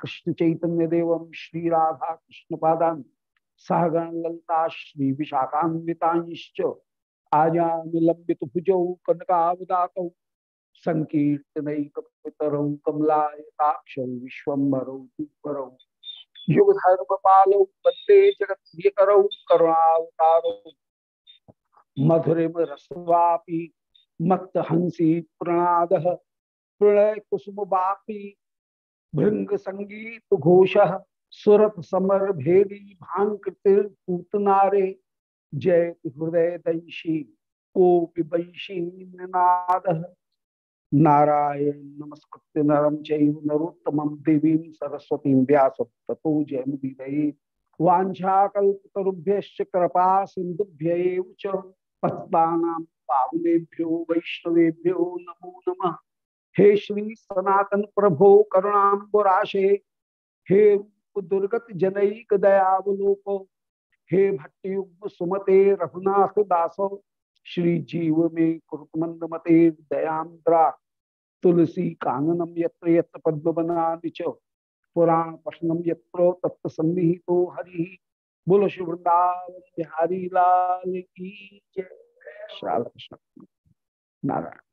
कृष्ण चैतन्य देवम श्री राधा कृष्ण पादान सहगण ललता श्री विशाखान्विताश्च आजानुलंबित भुजौ कनकावदात संकीर्तनैकपितरौ कमलायताक्षौ विश्वम्भरौ दुर्भरौ युगधर्मपालौ वंदे जगत्प्रियकरौ करुणावतारौ मधुरिम रसवापी मत्त हँसी प्रणाद प्रणय कुसुम बापी भृंग संगीत घोष सुरत समर भेदी भांकृतिर पूतनारे। जय हृदय दंशी कोपि निनाद। नारायण नमस्कृत्य नरम चैव नरोत्तमं देवीं सरस्वती व्यास ततो जयमुदीरये वाञ्छाकल्पतरुभ्यश्च कृपा सिन्धुभ्य एव च। पत्तानां पावनेभ्यो, वैष्णवेभ्यो नमो नमः। हे श्री सनातन प्रभो करुणाबुराशे हे दुर्गत जनक दयावलोक, हे भट्टयुग सुमते रघुनाथ दासो, श्री जीव में कुरुतमंद मते दयांद्रा तुलसी काननम यत्र यत्र पद्मना निच पुराण पठनम यत्र तत्व सन्निहितो हरि, बोलो शुभ वृंदावन बिहारी लाल की जय। श्री कृष्ण। नारायण।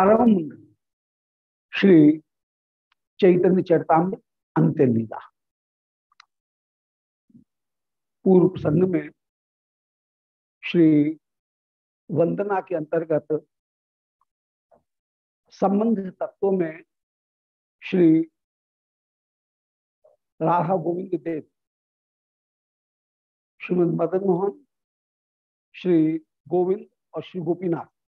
परम श्री चैतन्य चरताम्र अंत्य लीला। पूर्व प्रसंग में श्री वंदना के अंतर्गत संबंध तत्वों में श्री राधा गोविंद देव, श्रीमद मदन मोहन, श्री गोविंद और श्री गोपीनाथ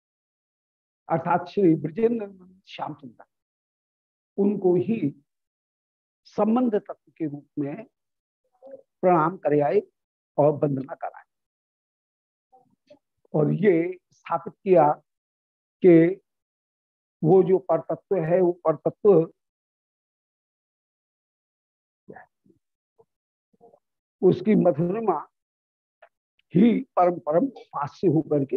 अर्थात श्री ब्रजेंद्र श्याम सुंदर। उनको ही संबंध तत्व के रूप में प्रणाम करे आए और वंदना कराए। और ये स्थापित किया कि वो जो परतत्व है, वो परतत्व उसकी मधुरमा ही परम परम उपास्य होकर के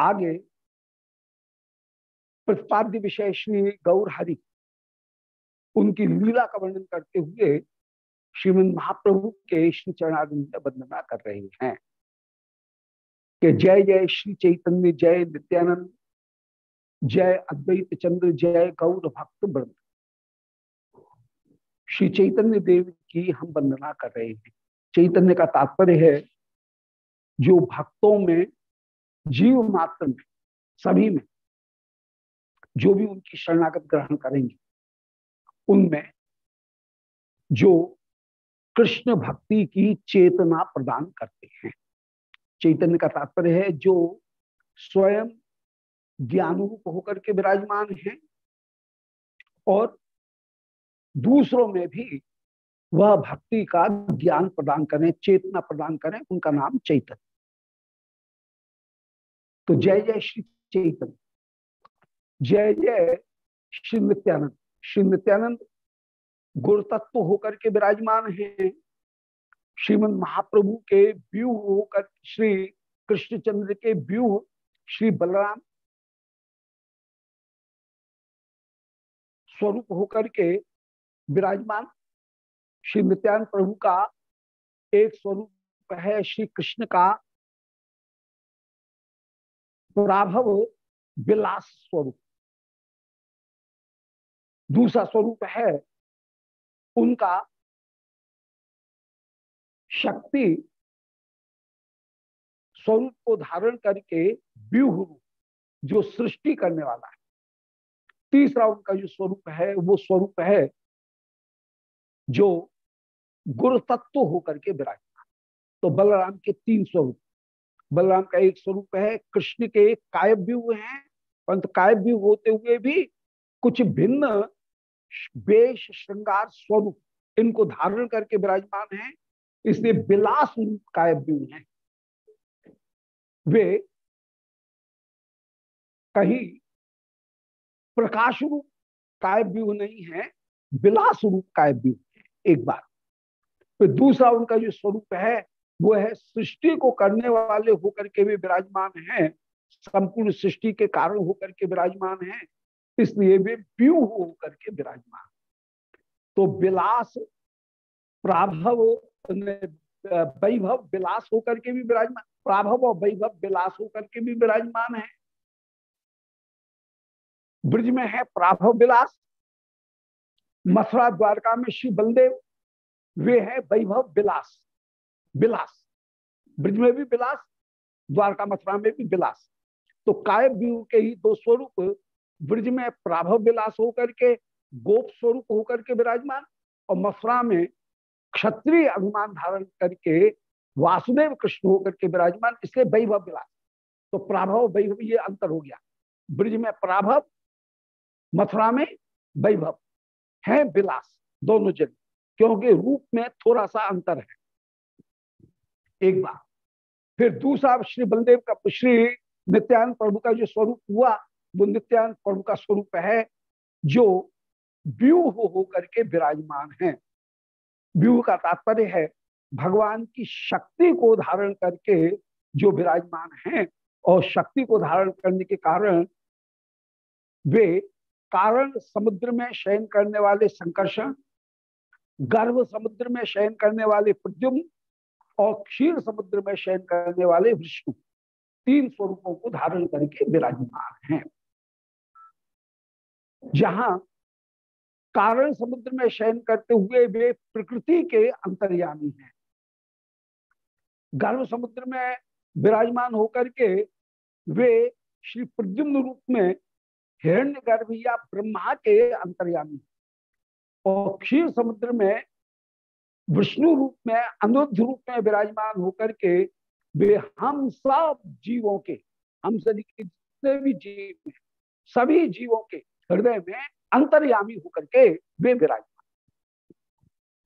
आगे, प्रतिपाद्य विषय श्री गौर हरि। उनकी लीला का वर्णन करते हुए श्रीमद महाप्रभु के श्री चरणारिंद वंदना कर रहे हैं। कि जय जय श्री चैतन्य, जय नित्यानंद, जय अद्वैत चंद्र, जय गौर भक्त वृंद। श्री चैतन्य देव की हम वंदना कर रहे हैं। चैतन्य का तात्पर्य है, जो भक्तों में, जीव मात्र में, सभी में, जो भी उनकी शरणागत ग्रहण करेंगे, उनमें जो कृष्ण भक्ति की चेतना प्रदान करते हैं। चैतन्य का तात्पर्य है, जो स्वयं ज्ञानरूप होकर के विराजमान है और दूसरों में भी वह भक्ति का ज्ञान प्रदान करें, चेतना प्रदान करें, उनका नाम चैतन्य। तो जय जय श्री चैतन्य। जय जय श्री नित्यानंद। श्री नित्यानंद गुरु तत्व होकर के विराजमान है। श्रीमद महाप्रभु के व्यूह होकर, श्री कृष्णचंद्र के व्यूह, श्री बलराम स्वरूप होकर के विराजमान। श्री नित्यान प्रभु का एक स्वरूप है श्री कृष्ण का प्राभव विलास स्वरूप। दूसरा स्वरूप है उनका शक्ति स्वरूप को धारण करके व्यूह रूप, जो सृष्टि करने वाला है। तीसरा उनका जो स्वरूप है, वो स्वरूप है जो गुरु तत्व होकर के विराजमान। तो बलराम के तीन स्वरूप। बलराम का एक स्वरूप है, कृष्ण के कायब हुए हैं परंतु कायब होते हुए भी कुछ भिन्न वेश श्रृंगार स्वरूप इनको धारण करके विराजमान है, इसलिए विलास रूप कायब भी हैं। वे कहीं प्रकाश रूप कायब भी नहीं है, विलास रूप कायब भी एक बार। फिर दूसरा उनका जो स्वरूप है, वो है सृष्टि को करने वाले होकर के भी विराजमान हैं, संपूर्ण सृष्टि के कारण होकर के विराजमान हैं, इसलिए वे व्यू होकर के विराजमान। तो विलास, प्राभव वैभव विलास होकर के भी विराजमान, प्राभव और वैभव विलास होकर के भी विराजमान है। ब्रज में है प्राभव विलास मथुरा द्वारका में श्री बलदेव, वे है वैभव विलास विलास ब्रज में भी विलास द्वारका मथुरा में भी विलास तो काय व्यू के ही दो स्वरूप, ब्रज में प्राभव विलास होकर के, गोप स्वरूप होकर के विराजमान, और मथुरा में क्षत्रिय अभिमान धारण करके वासुदेव कृष्ण होकर के विराजमान, इसलिए वैभव विलास तो प्राभव, वैभव, ये अंतर हो गया। ब्रज में प्राभव, मथुरा में वैभव। है विलास दोनों जगह, क्योंकि रूप में थोड़ा सा अंतर है। एक बार, फिर दूसरा श्री बलदेव का, श्री नित्यानंद प्रभु का जो स्वरूप हुआ, वो नित्यानंद प्रभु का स्वरूप है, जो व्यू हो होकर के विराजमान है। व्यू का तात्पर्य है, भगवान की शक्ति को धारण करके जो विराजमान हैं और शक्ति को धारण करने के कारण वे कारण समुद्र में शयन करने वाले संकर्षण गर्भ समुद्र में शयन करने वाले प्रद्युम्न और क्षीर समुद्र में शयन करने वाले विष्णु तीन स्वरूपों को धारण करके विराजमान हैं। जहाँ कारण समुद्र में शयन करते हुए वे प्रकृति के अंतर्यामी हैं। गर्भ समुद्र में विराजमान होकर के वे श्री प्रद्युम्न रूप में हिरण्य गर्भ या ब्रह्मा के अंतर्यामी। और क्षीर समुद्र में विष्णु रूप में, अनुद्ध रूप में विराजमान होकर के वे हम सब जीवों के, हम सभी के जितने भी जीव सभी जीवों के हृदय में अंतर्यामी होकर के वे विराजमान।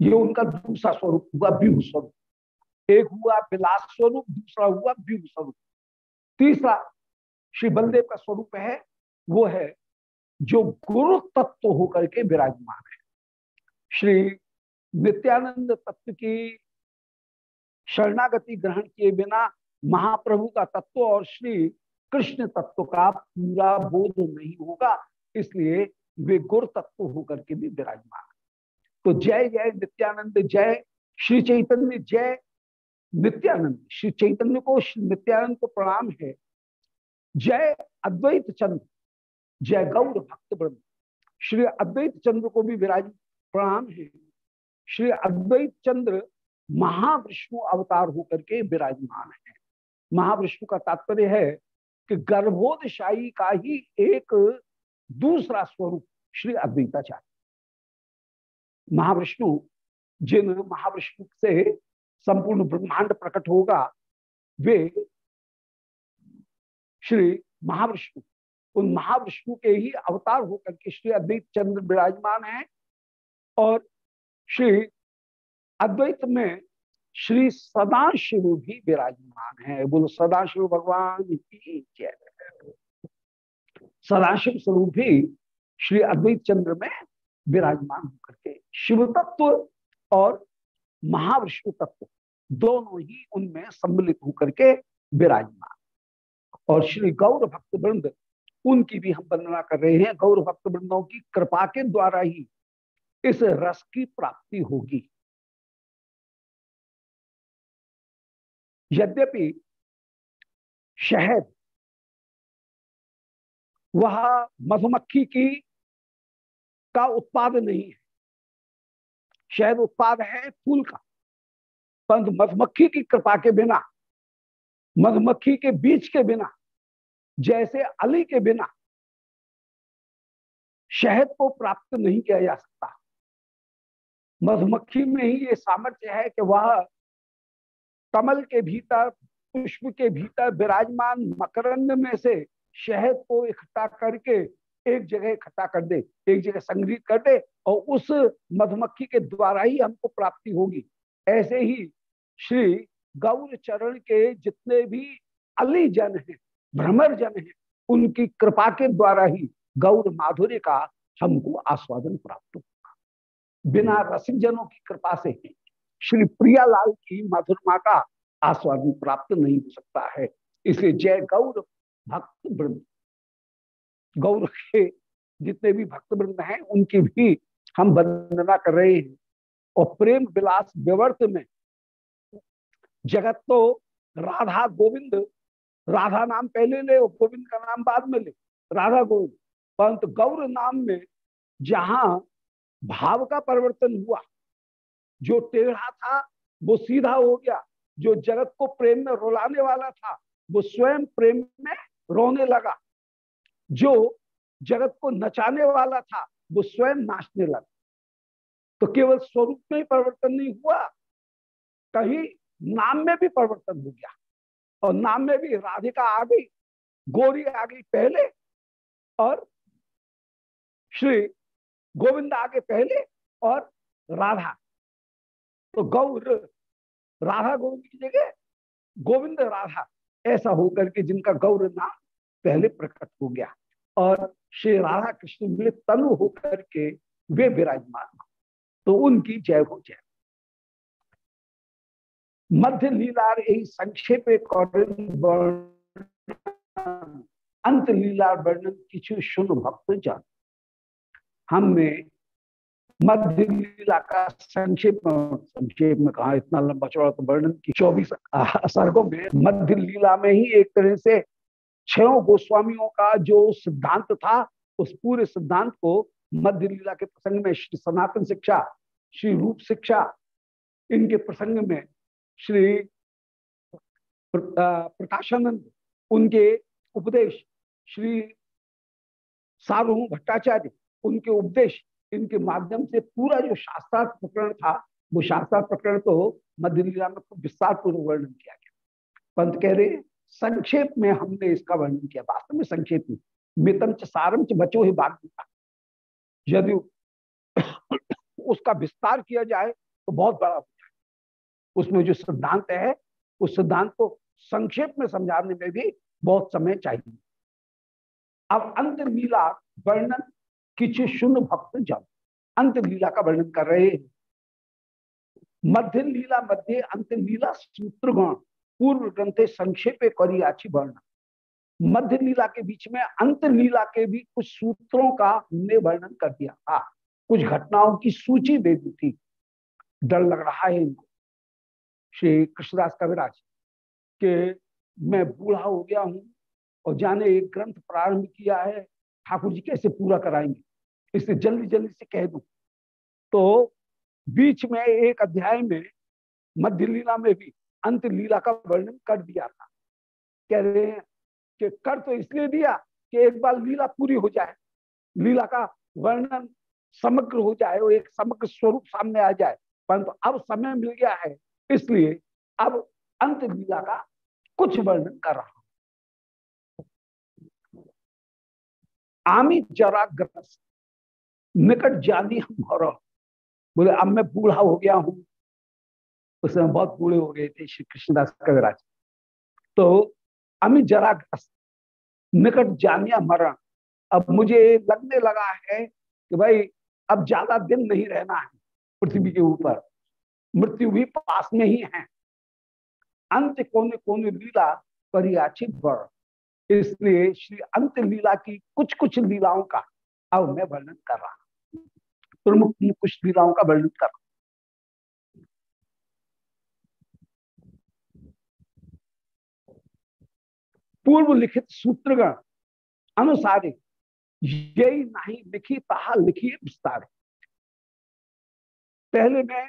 ये उनका दूसरा स्वरूप हुआ व्यूह स्वरूप एक हुआ विलास स्वरूप, दूसरा हुआ व्यूह स्वरूप तीसरा श्री बलदेव का स्वरूप है वो है जो गुरु तत्व होकर के विराजमान है। श्री नित्यानंद तत्व की शरणागति ग्रहण किए बिना महाप्रभु का तत्व और श्री कृष्ण तत्व का पूरा बोध नहीं होगा, इसलिए वे गुरु तत्व होकर के भी विराजमान तो जय जय नित्यानंद, जय श्री चैतन्य, जय नित्यानंद। श्री चैतन्य को नित्यानंद को प्रणाम है। जय अद्वैत चंद्र। जय गौर भक्त ब्रह्म। श्री अद्वैत चंद्र को भी विराज प्रणाम है। श्री अद्वैत चंद्र महाविष्णु अवतार होकर के विराजमान है। महाविष्णु का तात्पर्य है कि गर्भोदशाही का ही एक दूसरा स्वरूप श्री अद्वैताचार्य। महाविष्णु जिन महाविष्णु से संपूर्ण ब्रह्मांड प्रकट होगा, वे श्री महाविष्णु उन महाविष्णु के ही अवतार होकर के श्री अद्वैत चंद्र विराजमान है और श्री अद्वैत में श्री सदाशिव भी विराजमान है। बोलो, सदाशिव भगवान की जय। सदाशिव स्वरूप भी श्री अद्वैत चंद्र में विराजमान होकर के शिव तत्व और महाविष्णु तत्व दोनों ही उनमें सम्मिलित होकर के विराजमान। और श्री गौर भक्त वृंद उनकी भी हम वर्णना कर रहे हैं। गौर भक्त वृंदों की कृपा के द्वारा ही इस रस की प्राप्ति होगी। यद्यपि शहद वह मधुमक्खी की का उत्पाद नहीं है। शहद उत्पाद है फूल का, परंतु मधुमक्खी की कृपा के बिना, मधुमक्खी के बीज के बिना जैसे अली के बिना शहद को प्राप्त नहीं किया जा सकता। मधुमक्खी में ही ये सामर्थ्य है कि वह कमल के भीतर, पुष्प के भीतर विराजमान मकरंद में से शहद को इकट्ठा करके एक जगह इकट्ठा कर दे, एक जगह संग्रहित कर दे और उस मधुमक्खी के द्वारा ही हमको प्राप्ति होगी। ऐसे ही श्री गौर चरण के जितने भी अली जन हैं भ्रमर जन हैं। उनकी कृपा के द्वारा ही गौर माधुर्य का हमको आस्वादन प्राप्त होगा। बिना रसिक जनों की कृपा से ही श्री प्रियालाल की मधुरमा का आस्वादन प्राप्त नहीं हो सकता है। इसलिए जय गौर भक्त वृंद गौर के जितने भी भक्त वृंद हैं, उनकी भी हम वंदना कर रहे हैं। और प्रेम विलास विवर्त में जगत तो राधा गोविंद राधा नाम पहले ले और गोविंद का नाम बाद में ले। राधा गोविंद। परंतु गौर नाम में जहाँ भाव का परिवर्तन हुआ, जो टेढ़ा था, वो सीधा हो गया। जो जगत को प्रेम में रुलाने वाला था, वो स्वयं प्रेम में रोने लगा। जो जगत को नचाने वाला था, वो स्वयं नाचने लगा। तो केवल स्वरूप में ही परिवर्तन नहीं हुआ, कहीं नाम में भी परिवर्तन हो गया। और नाम में भी राधिका आ गई, गोरी आ गई पहले, और श्री गोविंद आगे पहले, और राधा। तो गौर, राधा गोविंद की जगह गोविंद राधा, ऐसा होकर के जिनका गौर नाम पहले प्रकट हो गया, और श्री राधा कृष्ण में तनु होकर के वे विराजमान। तो उनकी जय हो जय। मध्य लीलार यही संक्षेप अंत लीलार वर्णन किचु सुन भक्त जान। हमने मध्य लीला का संक्षेप संक्षेप में कहा, इतना लंबा चौड़ा तो वर्णन की चौबीस सर्गों में मध्य लीला में ही एक तरह से छो गोस्वामियों का जो सिद्धांत था, उस पूरे सिद्धांत को मध्य लीला के प्रसंग में श्री सनातन शिक्षा, श्री रूप शिक्षा, इनके प्रसंग में श्री प्रकाशानंद, उनके उपदेश, श्री सारू भट्टाचार्य, उनके उपदेश, इनके माध्यम से पूरा जो शास्त्रार्थ प्रकरण था, वो शास्त्रार्थ प्रकरण तो मध्य लीला में विस्तार पूर्व वर्णन किया गया। पंत कह रहे संक्षेप में हमने इसका वर्णन किया। वास्तव में संक्षेप में, मितम च सारम च बचो ही बाग यदि उसका विस्तार किया जाए तो बहुत बड़ा हो उसमें जो सिद्धांत है, उस सिद्धांत को संक्षेप में समझाने में भी बहुत समय चाहिए। अब अंत लीला वर्णन किच शून्य भक्त जब अंत लीला का वर्णन कर रहे हैं। मध्य लीला मध्य अंत लीला सूत्रगण, पूर्व ग्रंथे संक्षेप करियाची वर्णन। मध्य लीला के बीच में अंत लीला के भी कुछ सूत्रों का हमने वर्णन कर दिया। था कुछ घटनाओं की सूची दे दी थी। डर लग रहा है इनको। श्री कृष्णदास कविराज के मैं बूढ़ा हो गया हूँ और जाने एक ग्रंथ प्रारंभ किया है, ठाकुर जी कैसे पूरा कराएँगे? इसलिए जल्दी जल्दी से कह दू। तो बीच में एक अध्याय में मध्य लीला में भी अंत लीला का वर्णन कर दिया था। कह रहे हैं कि कर तो इसलिए दिया कि एक बार लीला पूरी हो जाए, लीला का वर्णन समग्र हो जाए और एक समग्र स्वरूप सामने आ जाए। परंतु अब समय मिल गया है इसलिए अब अंत लीला का कुछ वर्णन कर रहा हूँ। आमी जरा ग्रस्त निकट जानी हम बोले, अब मैं बूढ़ा हो गया हूँ। उस समय बहुत बूढ़े हो गए थे श्री कृष्णदास कविराज। तो अमित जरा निकट जानिया मरण अब मुझे लगने लगा है कि भाई, अब ज़्यादा दिन नहीं रहना है पृथ्वी के ऊपर। मृत्यु भी पास में ही है। अंत कोने कोने लीला परियाची बढ़ इसलिए श्री अंत लीला की कुछ कुछ लीलाओं का अब मैं वर्णन कर रहा हूँ। प्रमुख कुछ लीलाओं का वर्णन कर रहा पूर्व लिखित सूत्रगण अनुसार यही नहीं लिखी तहा लिखी, विस्तार। पहले मैं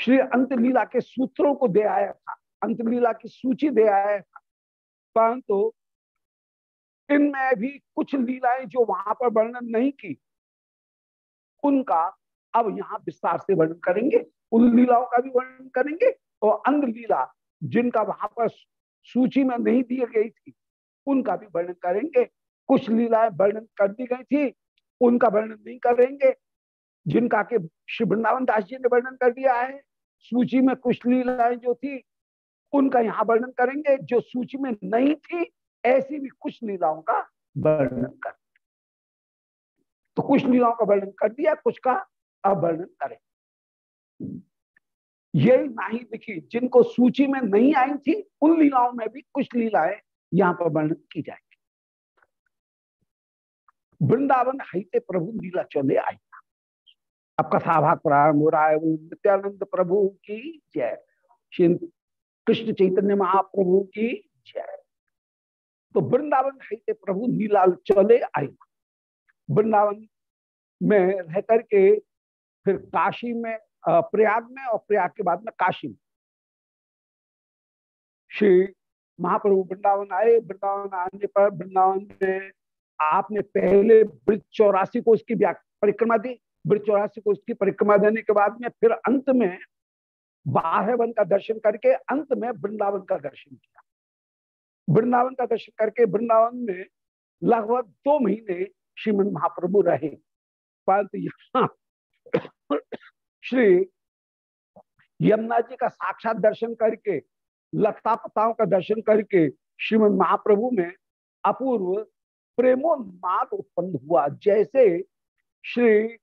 श्री अंतलीला के सूत्रों को दे आया था। अंतलीला की सूची दे आया था। परंतु इनमें भी कुछ लीलाएँ जो वहाँ पर वर्णन नहीं की, उनका अब यहाँ विस्तार से वर्णन करेंगे। उन लीलाओं का भी वर्णन करेंगे और अंग लीला जिनका वहाँ पर सूची में नहीं दी गई थी, उनका भी वर्णन करेंगे। कुछ लीलाएँ वर्णन कर दी गई थी, उनका वर्णन नहीं करेंगे। जिनका के श्री वृंदावन दास जी ने वर्णन कर दिया है सूची में कुछ लीलाएँ जो थी उनका यहाँ वर्णन करेंगे। जो सूची में नहीं थी ऐसी भी कुछ लीलाओं का वर्णन कर। तो कुछ लीलाओं का वर्णन कर दिया कुछ का अब वर्णन करें। यही नहीं दिखी जिनको सूची में नहीं आई थी उन लीलाओं में भी कुछ लीलाएँ यहाँ पर वर्णन की जाएगी। वृंदावन हईते प्रभु लीला चले आई। अब कथा भाग प्रारंभ हो रहा है नित्यानंद प्रभु की जय। श्री कृष्ण चैतन्य महाप्रभु की जय। तो वृंदावन हईते प्रभु नीलाल चले आई वृंदावन में रह करके फिर काशी में प्रयाग में और प्रयाग के बाद में काशी में। श्री महाप्रभु वृंदावन आए। वृंदावन आने पर, वृंदावन में आपने पहले ब्रज चौरासी को उसकी परिक्रमा दी। ब्रज चौरासी को उसकी परिक्रमा देने के बाद में फिर अंत में बारह वन का दर्शन करके अंत में वृंदावन का दर्शन किया। वृंदावन का दर्शन करके वृंदावन में लगभग दो महीने श्रीमद महाप्रभु रहे। परंतु यहाँ श्री यमुना जी का साक्षात दर्शन करके लता पताओं का दर्शन करके श्रीमद महाप्रभु में अपूर्व प्रेमोन्माद उत्पन्न हुआ। जैसे श्री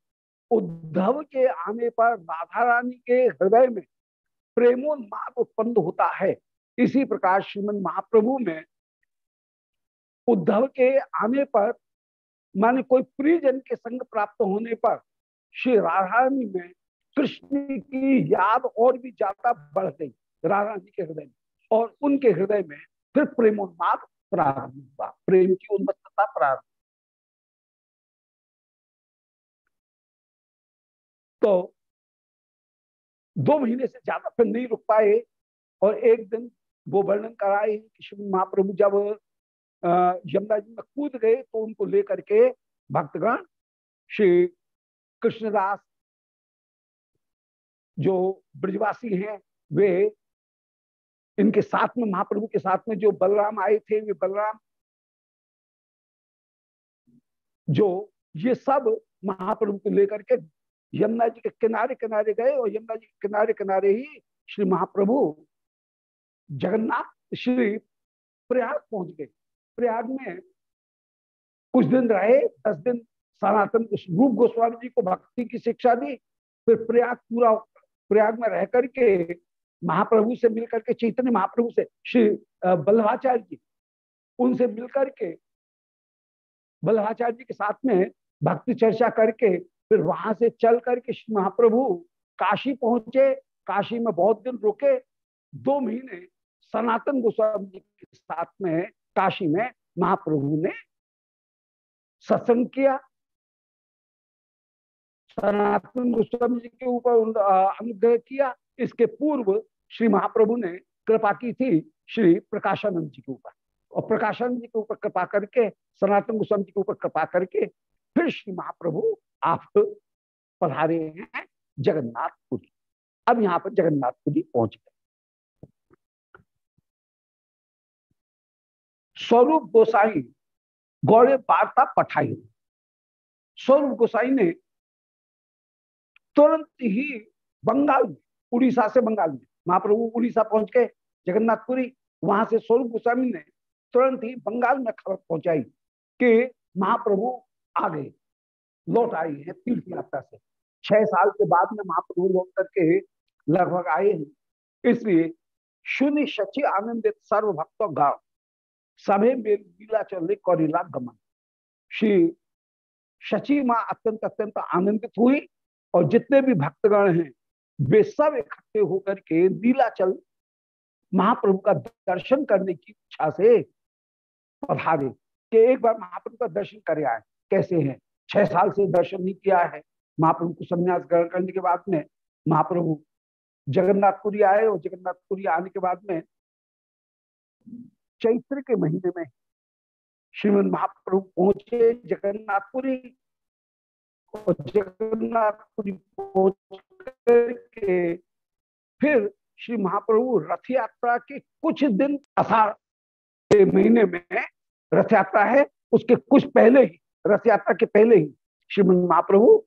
उद्धव के आने पर राधा रानी के हृदय में प्रेमोन्माद उत्पन्न होता है। इसी प्रकार श्रीमद महाप्रभु में उद्धव के आने पर, माने कोई प्रियजन के संग प्राप्त होने पर, श्री राधा रानी में कृष्ण की याद और भी ज़्यादा बढ़ गई राधा रानी के हृदय में और उनके हृदय में फिर प्रेमोन्माद प्रारंभ हुआ, प्रेम की उन्मत्तता प्रारंभ। तो दो महीने से ज़्यादा फिर नहीं रुक पाए और एक दिन वो वर्णन कराए कि श्री महाप्रभु जब यमुना जी में कूद गए तो उनको लेकर के भक्तगण श्री कृष्णदास जो ब्रजवासी हैं, वे इनके साथ में, महाप्रभु के साथ में जो बलराम आए थे, वे बलराम जो ये सब महाप्रभु को लेकर के यमुना जी के किनारे किनारे गए और यमुना जी के किनारे किनारे ही श्री महाप्रभु जगन्नाथ श्री प्रयाग पहुँच गए। प्रयाग में कुछ दिन रहे, दस दिन सनातन रूप गोस्वामी जी को भक्ति की शिक्षा दी, फिर प्रयाग पूरा प्रयाग में रह करके महाप्रभु से मिलकर के, चैतन्य महाप्रभु से, श्री बल्लभाचार्य जी, उनसे मिलकर के बल्लभाचार्य जी के साथ में भक्ति चर्चा करके फिर वहाँ से चल करके महाप्रभु काशी पहुँचे। काशी में बहुत दिन रुके। दो महीने सनातन गोस्वामी के साथ में, काशी में महाप्रभु ने सत्संग किया। सनातन गोस्वामी जी के ऊपर अनुग्रह किया। इसके पूर्व श्री महाप्रभु ने कृपा की थी श्री प्रकाशानंद जी के ऊपर। और प्रकाशानंद जी के ऊपर कृपा करके, सनातन गोस्वामी जी के ऊपर कृपा करके फिर श्री महाप्रभु आप पधारे हैं जगन्नाथपुरी अब यहाँ पर जगन्नाथपुरी पहुँच गए। स्वरूप गोसाई गौड़े वार्ता पठाई। स्वरूप गोसाई ने तुरंत ही बंगाल में उड़ीसा से बंगाल में महाप्रभु उड़ीसा पहुँच गए जगन्नाथपुरी वहाँ से स्वरूप गोस्वामी ने तुरंत ही बंगाल में खबर पहुंचाई कि महाप्रभु आ गए। लौट आई है तीर्थ यात्रा से। छह साल के बाद में महाप्रभु लौट करके लगभग आए हैं। इसलिए शून्य शची आनंदित सर्व भक्त गाँव, सभी लीला चल कौरीला गमन। श्री शची माँ अत्यंत अत्यंत आनंदित हुई और जितने भी भक्तगण हैं, वे सब इकट्ठे होकर के लीलाचल महाप्रभु का दर्शन करने की इच्छा से पधारे। कि एक बार महाप्रभु का दर्शन करे आए। कैसे हैं? छह साल से दर्शन नहीं किया है। महाप्रभु को संन्यास ग्रहण करने के बाद में महाप्रभु जगन्नाथपुरी आए और जगन्नाथपुरी आने के बाद में चैत्र के महीने में श्रीमद महाप्रभु पहुँचे जगन्नाथपुरी और जगन्नाथपुरी पहुँच करके फिर श्री महाप्रभु रथ यात्रा के कुछ दिन अषाढ़ के महीने में रथ यात्रा है। उसके कुछ पहले ही रथ यात्रा के पहले ही श्री महाप्रभु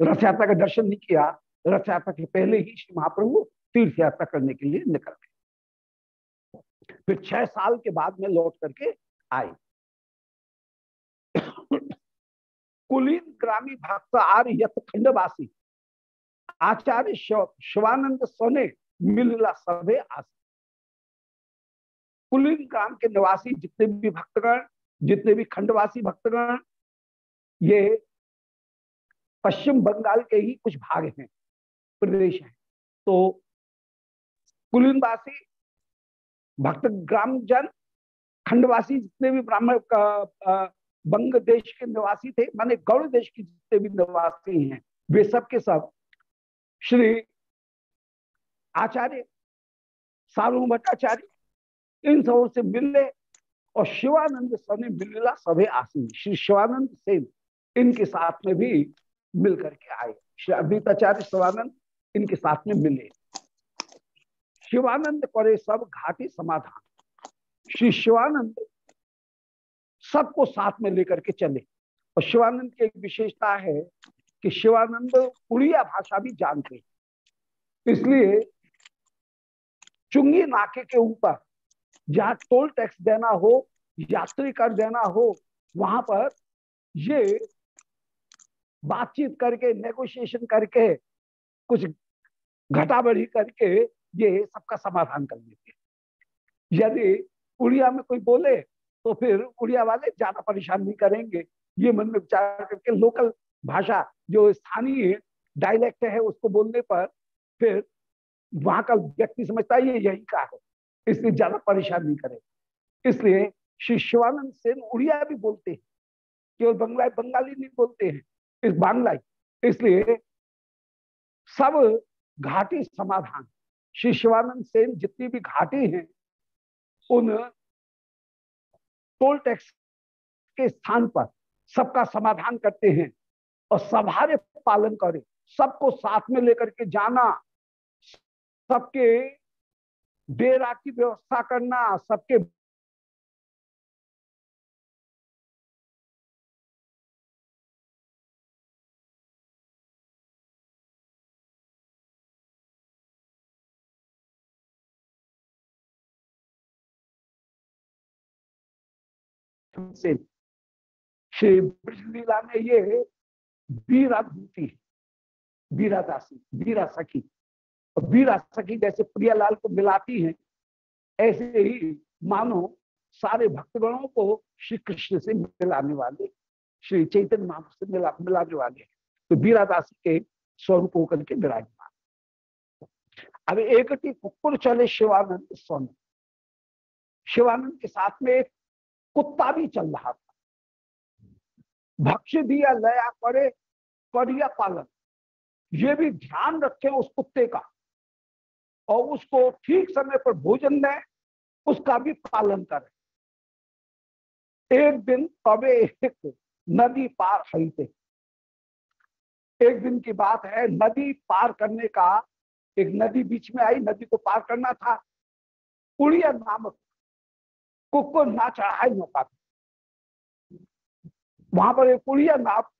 रथ यात्रा का दर्शन नहीं किया रथ यात्रा के पहले ही श्री महाप्रभु तीर्थ यात्रा करने के लिए निकल गए। फिर छह साल के बाद में लौट करके आए। कुलीन ग्रामी भक्त आर्य खंडवासी। आचार्य शिवानंद सोने मिलला सभे आस। कुलिन ग्राम के निवासी जितने भी भक्तगण, जितने भी खंडवासी भक्तगण ये पश्चिम बंगाल के ही कुछ भाग हैं, प्रदेश हैं। तो कुलीनवासी भक्त ग्राम जन खंडवासी जितने भी ब्राह्मण बंग देश के निवासी थे, माने गौड़ देश के जितने भी निवासी हैं, वे सब के सब श्री आचार्य सारू भट्टाचार्य, इन सबों से मिलने और शिवानंद सने मिलला सभी आसी श्री शिवानंद सेन इनके साथ में भी मिल करके आए। श्री अद्विताचार्य शिवानंद इनके साथ में मिले। शिवानंद करे सब घाटी समाधान। श्री शिवानंद सबको साथ में लेकर के चले। और शिवानंद की एक विशेषता है कि शिवानंद उड़िया भाषा भी जानते इसलिए चुंगी नाके के ऊपर जहाँ टोल टैक्स देना हो, यात्री कर देना हो, वहाँ पर ये बातचीत करके नेगोशिएशन करके, कुछ घटाबड़ी करके ये सबका समाधान कर लेते यदि उड़िया में कोई बोले तो फिर उड़िया वाले ज़्यादा परेशान नहीं करेंगे। ये मन में विचार करके लोकल भाषा जो स्थानीय डायलेक्ट है, उसको बोलने पर फिर वहाँ का व्यक्ति समझता है, ये यही का है। इसलिए ज़्यादा परेशान नहीं करे। इसलिए श्री शिवानंद सेन उड़िया भी बोलते हैं, केवल बंगला, बंगाली नहीं बोलते हैं। इस बांग्लाई इसलिए सब घाटी समाधान, श्री शिवानंद सेन जितनी भी घाटी हैं, उन टोल टैक्स के स्थान पर सबका समाधान करते हैं और सभारे पालन करें। सबको साथ में लेकर के जाना, सबके डेरा की व्यवस्था करना, सबके से श्री ब्रजलीला में ये वीरा भूति वीरा दासी, वीरा सखी। और वीरा सखी जैसे प्रियालाल को मिलाती हैं, ऐसे ही मानो सारे भक्तगणों को श्री कृष्ण से मिलाने वाले, श्री चैतन्य महाप्रभु से मिला, मिलाने वाले तो बीरा दासी के स्वरूप होकर के विराजमान। अब एक कुकुर चले शिवानंद सोन शिवानंद के साथ में एक कुत्ता भी चल रहा था। भक्ष दिया, लया करे करिया पालन, ये भी ध्यान रखें उस कुत्ते का। और उसको ठीक समय पर भोजन दें, उसका भी पालन करें। एक दिन तबे एक नदी पार हईते एक दिन की बात है, नदी पार करने का, एक नदी बीच में आई, नदी को पार करना था। उड़िया नामक को ना चढ़ाई नौका वहाँ पर एक उड़िया नाप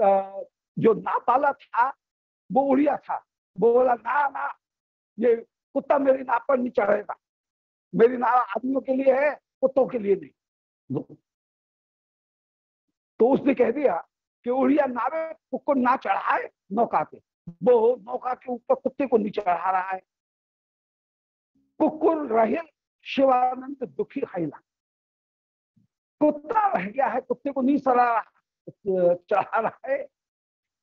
जो नापाला था, वो उड़िया था। वो बोला, ना ना, ये कुत्ता मेरी नाप पर नहीं चढ़ेगा। मेरी नाव आदमियों के लिए है, कुत्तों के लिए नहीं। तो उसने कह दिया कि उड़िया नावे कुकुर ना चढ़ाए, नौका पे। वो नौका के ऊपर कुत्ते को नहीं चढ़ा रहा है। कुकुर रहे, शिवानंद दुखी हैला। कुत्ता रह गया है, कुत्ते को नहीं सरा चढ़ा रहा है।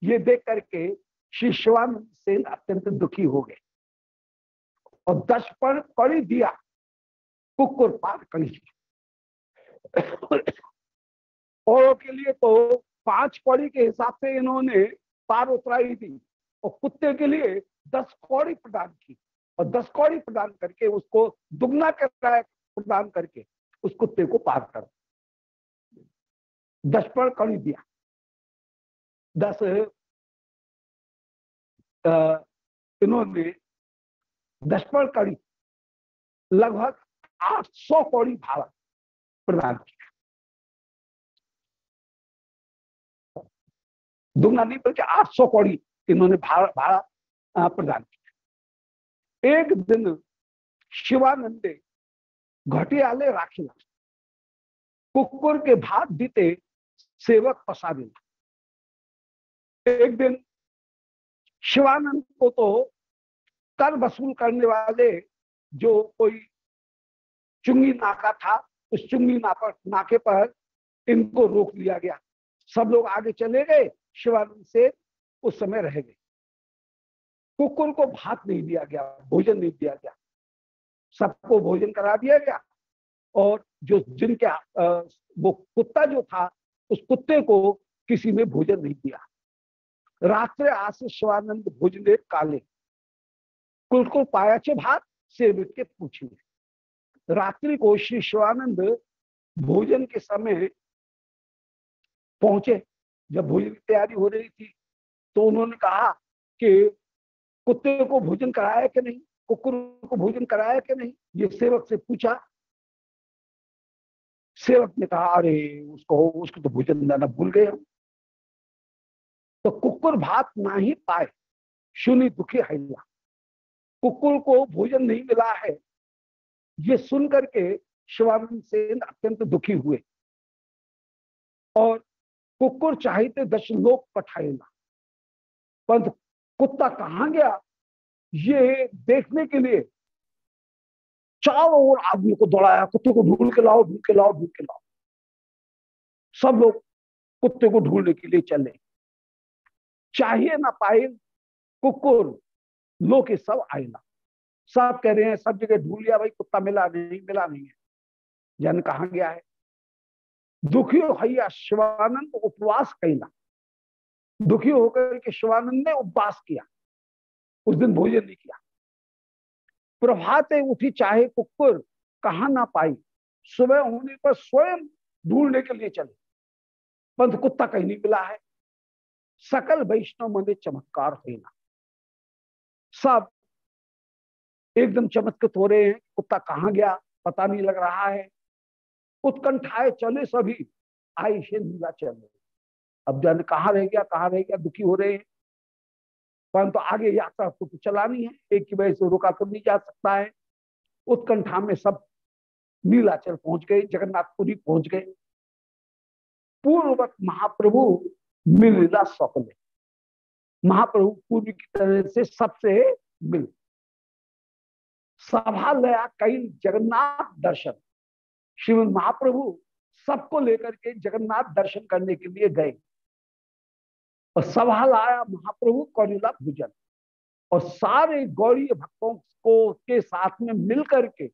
ये देख करके श्री शिवानंद सेन अत्यंत दुखी हो गए और दस पर कड़ी दिया, कुकुर पार कड़ी औरों के लिए तो पाँच कौड़ी के हिसाब से इन्होंने पार उतराई थी और कुत्ते के लिए दस कौड़ी प्रदान की और दस कौड़ी प्रदान करके उसको दुगना कर प्रदान करके उस कुत्ते को पार कर दस पर कड़ी दिया। दस इन्होंने दस पर कड़ी लगभग आठ सौ कौड़ी भाड़ा प्रदान किया। दुगना नहीं, बल्कि आठ सौ कौड़ी इन्होंने भाड़ा प्रदान किया। एक दिन शिवानंदे घटियाले राखिला कुकुर के भात दीते सेवक पसारे। एक दिन शिवानंद को तो कर वसूल करने वाले जो कोई चुंगी नाका था, उस चुंगी नाका, नाके पर इनको रोक लिया गया। सब लोग आगे चले गए, शिवानंद से उस समय रह गए। कुकुर को भात नहीं दिया गया, भोजन नहीं दिया गया। सबको भोजन करा दिया गया। और जो जिनके वो कुत्ता जो था उस कुत्ते को किसी ने भोजन नहीं दिया। रात्रे आशीष शिवानंद भोजन काले कुल। को पाया चे भात से के पूछे। रात्रि को श्री शिवानंद भोजन के समय पहुँचे। जब भोजन की तैयारी हो रही थी तो उन्होंने कहा कि कुत्ते को भोजन कराया कि नहीं? कुकुर को भोजन कराया कि नहीं? ये सेवक से पूछा सेवक ने कहा, अरे, उसको उसको तो भोजन देना भूल गए हम तो कुकुर भात ना ही पाए सुनी दुखी हैया कुकुर को भोजन नहीं मिला है। ये सुन करके शिवानंद सेन अत्यंत दुखी हुए। और कुकुर चाहते दश लोग पठाएगा परंतु कुत्ता कहा गया? ये देखने के लिए चारों ओर आदमी को दौड़ाया, कुत्ते को ढूंढ के लाओ, ढूंढ के लाओ, ढूंढ के लाओ। सब लोग कुत्ते को ढूँढने के लिए चले। चाहिए ना पाए, कुकुर लोग सब आएगा सब कह रहे हैं, सब जगह ढूंढ लिया भाई, कुत्ता मिला नहीं मिला नहीं है। जन कहा गया है? दुखी हैया शिवानंद उपवास कहना दुखी होकर के शिवानंद ने उपवास किया। उस दिन भोजन नहीं किया। प्रभाते उठी चाहे कुकुर, कहा ना पाई। सुबह होने पर स्वयं ढूँढने के लिए चले। पंथ कुत्ता कहीं नहीं मिला है। सकल वैष्णव मंदिर चमत्कार होना सब एकदम चमत्कृत हो रहे हैं। कुत्ता कहाँ गया? पता नहीं लग रहा है। उत्कंठाए चले सभी। आई नीला चल अब जन कहा रह गया, कहाँ रह गया? दुखी हो रहे हैं। परंतु तो आगे यात्रा तो चलानी है। एक की वजह से रुका तो नहीं जा सकता है। उत्कंठा में सब नीलाचल पहुँच गए, जगन्नाथपुरी पहुँच गए। पूर्ववत महाप्रभु मिला स्वप्न महाप्रभु पूर्व की तरह से सबसे मिल। सभा लया कई जगन्नाथ दर्शन। श्रीमद महाप्रभु सबको लेकर के जगन्नाथ दर्शन करने के लिए गए। और सभा लाया महाप्रभु कौरिला भोजन और सारे गौरी भक्तों को के साथ में मिलकर के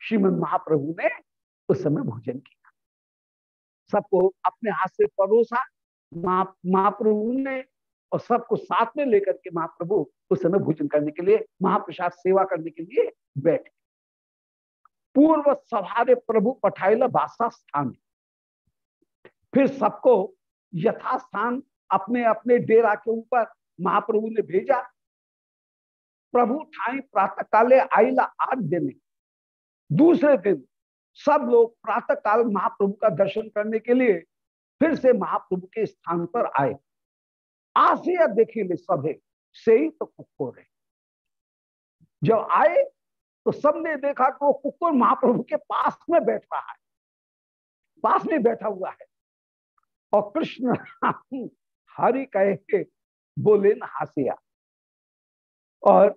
श्रीमद महाप्रभु ने उस समय भोजन किया। सबको अपने हाथ से परोसा महाप्रभु ने और सबको साथ में लेकर के महाप्रभु उस समय भोजन करने के लिए, महाप्रसाद सेवा करने के लिए बैठ। पूर्व सभारे प्रभु पठाइला बासा स्थान फिर सबको यथास्थान अपने अपने डेरा के ऊपर महाप्रभु ने भेजा। प्रभु ठाई प्रातः काले आईला आठ दिन। दूसरे दिन सब लोग प्रातः काल महाप्रभु का दर्शन करने के लिए फिर से महाप्रभु के स्थान पर आए। आसिया देखे सभे, से ही तो कुकुर है। जब आए तो सबने देखा कि वो कुकुर महाप्रभु के पास में बैठ रहा है, पास में बैठा हुआ है। और कृष्ण हरि कहे बोले हासिया। और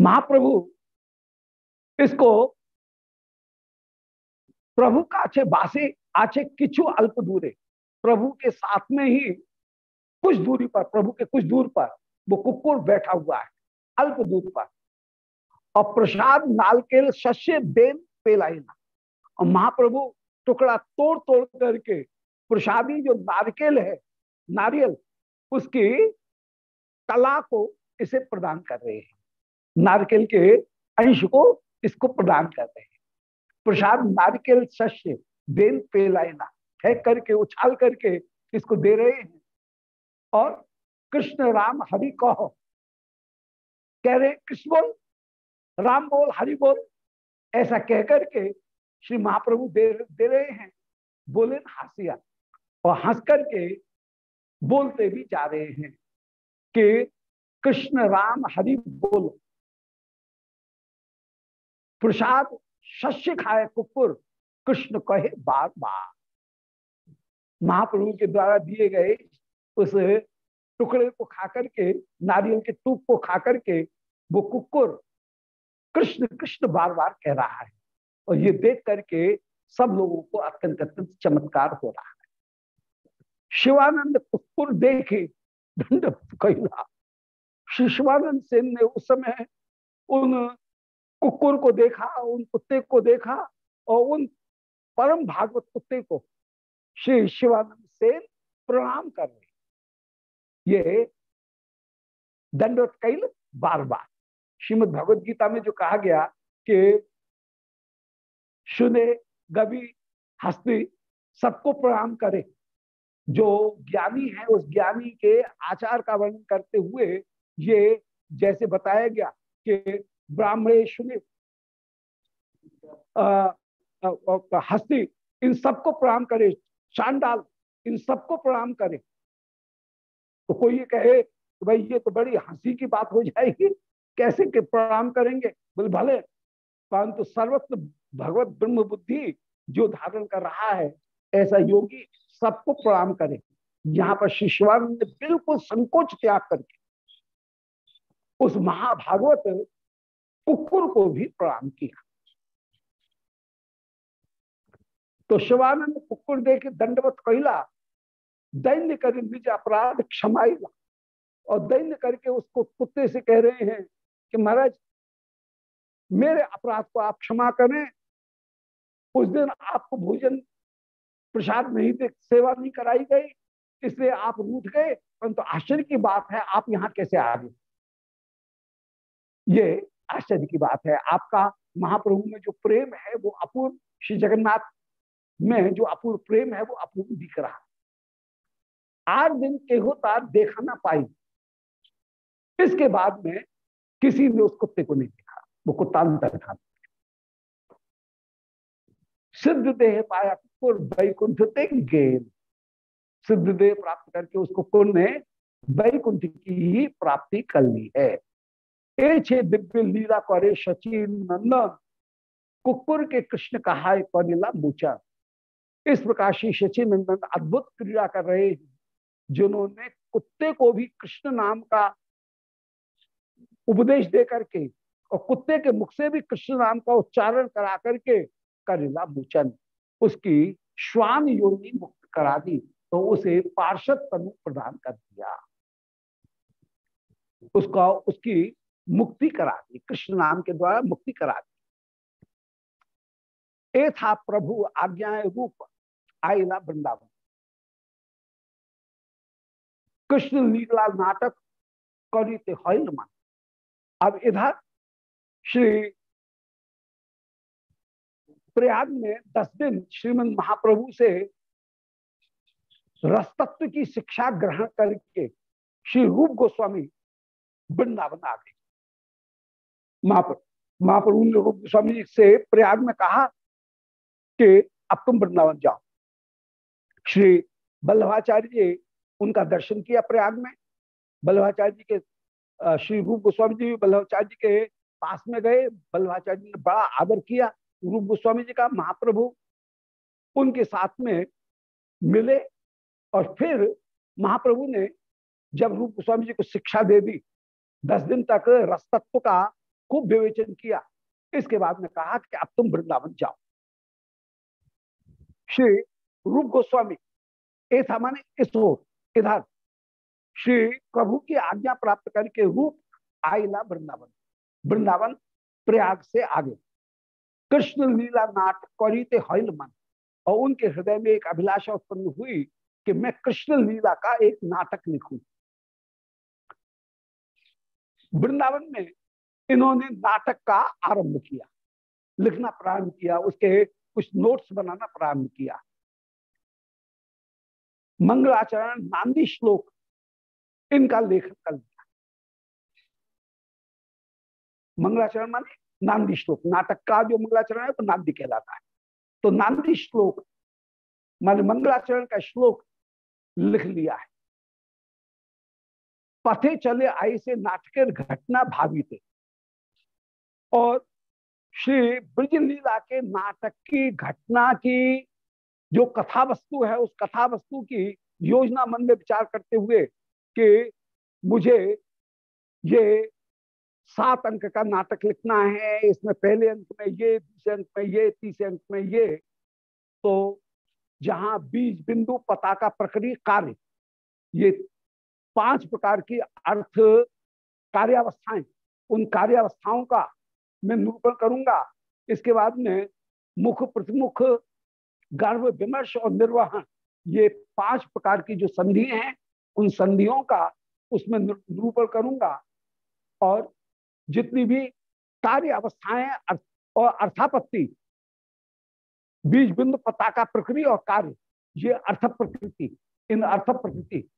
महाप्रभु इसको प्रभु का अच्छे बासे आचे किचु अल्प दूरे, प्रभु के साथ में ही कुछ दूरी पर, प्रभु के कुछ दूर पर वो कुकुर बैठा हुआ है, अल्प दूर पर। और प्रसाद नालकेल शस्य देन पेलाइना। और महाप्रभु टुकड़ा तोड़ तोड़ करके प्रसादी जो नारकेल है, नारियल, उसकी कला को इसे प्रदान कर रहे हैं। नारकेल के अंश को इसको प्रदान कर रहे हैं। प्रसाद नारकेल शस्य बेन पेलायना फेंक करके, उछाल करके इसको दे रहे हैं। और कृष्ण राम हरि कहो, कह रहे, कृष्ण बोल, राम बोल, हरि बोल। ऐसा कह करके श्री महाप्रभु दे दे रहे हैं। बोले, हासिया और हंस करके बोलते भी जा रहे हैं कि कृष्ण राम हरि बोल। प्रसाद शस्य खाए कुकुर कृष्ण कहे बार बार। महाप्रभु के द्वारा दिए गए उस टुकड़े को खा करके, नारियल के टूक को खा करके, वो कुकुर कृष्ण कृष्ण बार बार कह रहा है। और ये देख करके सब लोगों को अत्यंत अत्यंत चमत्कार हो रहा है। शिवानंद कुकुर देखे, दंड कैला श्री शिवानंद सेन ने उस समय उन कुकुर को देखा, उन कुत्ते को देखा और उन परम भागवत कुत्ते को श्री शिवानंद सेन प्रणाम कर रहे। ये दंडवत कैल बार बार श्रीमद भगवद गीता में जो कहा गया कि सुने, गवि, हस्ती, सबको प्रणाम करे। जो ज्ञानी है, उस ज्ञानी के आचार का वर्णन करते हुए ये जैसे बताया गया कि ब्राह्मणे सुने हस्ती, इन सबको प्रणाम करे, चांडाल, इन सबको प्रणाम करे। तो कोई ये कहे तो भाई ये तो बड़ी हँसी की बात हो जाएगी, कैसे के प्रणाम करेंगे? बोले, भले, परंतु सर्वत्र भगवत ब्रह्म बुद्धि जो धारण कर रहा है, ऐसा योगी सबको प्रणाम करे। यहाँ पर शिशवानंद ने बिल्कुल संकोच त्याग करके उस महाभागवत कुकुर को भी प्रणाम किया। तो शिवानंद कुकुर दे के दंडवत कहला, दैन्य कर निज अपराध क्षमाइला। और दैन्य करके उसको कुत्ते से कह रहे हैं कि महाराज, मेरे अपराध को आप क्षमा करें, उस दिन आपको भोजन प्रसाद नहीं दे सेवा नहीं कराई गई, इसलिए आप रूठ गए। परंतु तो आश्चर्य की बात है, आप यहाँ कैसे आ गए? ये आश्चर्य की बात है, आपका महाप्रभु में जो प्रेम है, वो अपूर्व, श्री जगन्नाथ में जो अपूर्व प्रेम है, वो अपूर्व दिख रहा आठ दिन के होता देखा ना पाई। इसके बाद में किसी ने उस कुत्ते को नहीं देखा, वो कुत्ता था। सिद्ध देह पाया वैकुंठ गेल। सिद्ध देह प्राप्त करके उसको कुर ने वैकुंठ की ही प्राप्ति कर ली है। ए छे दिव्य लीला करे सचिन नंदन, कुकुर के कृष्ण कहा कनिला मुचा। इस प्रकार श्री सचिन नंदन अद्भुत क्रीड़ा कर रहे हैं, जिन्होंने कुत्ते को भी कृष्ण नाम का उपदेश दे करके और कुत्ते के मुख से भी कृष्ण नाम का उच्चारण करा करके करिला मुचन उसकी श्वान योनि मुक्त करा दी तो उसे पार्षद तनु प्रदान कर दिया। उसका, उसकी मुक्ति करा दी, कृष्ण नाम के द्वारा मुक्ति करा दी। ए था प्रभु आज्ञा रूप आईला वृंदावन। कृष्ण लीला नाटक करिते हईल मन। अब इधर श्री प्रयाग में दस दिन श्रीमद महाप्रभु से रसतत्व की शिक्षा ग्रहण करके श्री रूप गोस्वामी वृंदावन आ गए। महाप्रभु ने रूप गोस्वामी से प्रयाग में कहा कि अब तुम वृंदावन जाओ। श्री बल्लभाचार्य जी उनका दर्शन किया प्रयाग में। बल्लभाचार्य जी के श्री रूप गोस्वामी जी बल्लभाचार्य जी के पास में गए। बल्लभाचार्य जी ने बड़ा आदर किया। रूप गोस्वामी जी का महाप्रभु उनके साथ में मिले और फिर महाप्रभु ने जब रूप गोस्वामी जी को शिक्षा दे दी, दस दिन तक रस तत्व का खूब विवेचन किया। इसके बाद में कहा कि अब तुम वृंदावन जाओ। श्री रूप गोस्वामी था माने इस इधर। श्री प्रभु की आज्ञा प्राप्त करके रूप आईला वृंदावन। वृंदावन प्रयाग से आगे। कृष्ण लीला नाट करीते हईल मन। और उनके हृदय में एक अभिलाषा उत्पन्न हुई कि मैं कृष्ण लीला का एक नाटक लिखूं। वृंदावन में इन्होंने नाटक का आरंभ किया, लिखना प्रारंभ किया, उसके कुछ नोट्स बनाना प्रारंभ किया। मंगलाचरण, नांदी श्लोक, इनका लेखन कर दिया मंगलाचरण माने नांदी श्लोक। नाटक का जो मंगलाचरण है तो नांदी कहलाता है। तो नांदी श्लोक, मान मंगलाचरण का श्लोक लिख लिया है। पथे चले आई से नाटक घटना भावी थे और श्री ब्रज लीला के नाटक की घटना की जो कथा वस्तु है, उस कथा वस्तु की योजना मन में विचार करते हुए कि मुझे ये सात अंक का नाटक लिखना है, इसमें पहले अंक में ये, दूसरे अंक में ये, तीसरे अंक में ये। तो जहाँ बीज बिंदु पता का प्रक्रिय कार्य, ये पाँच प्रकार की अर्थ कार्यावस्थाएँ, उन कार्यावस्थाओं का मैं निरूपण करूँगा। इसके बाद में मुख प्रतिमुख, गर्भ विमर्श और निर्वहन, ये पाँच प्रकार की जो संधि हैं, उन संधियों का उसमें निरूपण करूँगा। और जितनी भी कार्य अवस्थाएँ और अर्थापत्ति बीज बिंदु पता का प्रकृति और कार्य, ये अर्थ प्रकृति, इन अर्थ प्रकृति,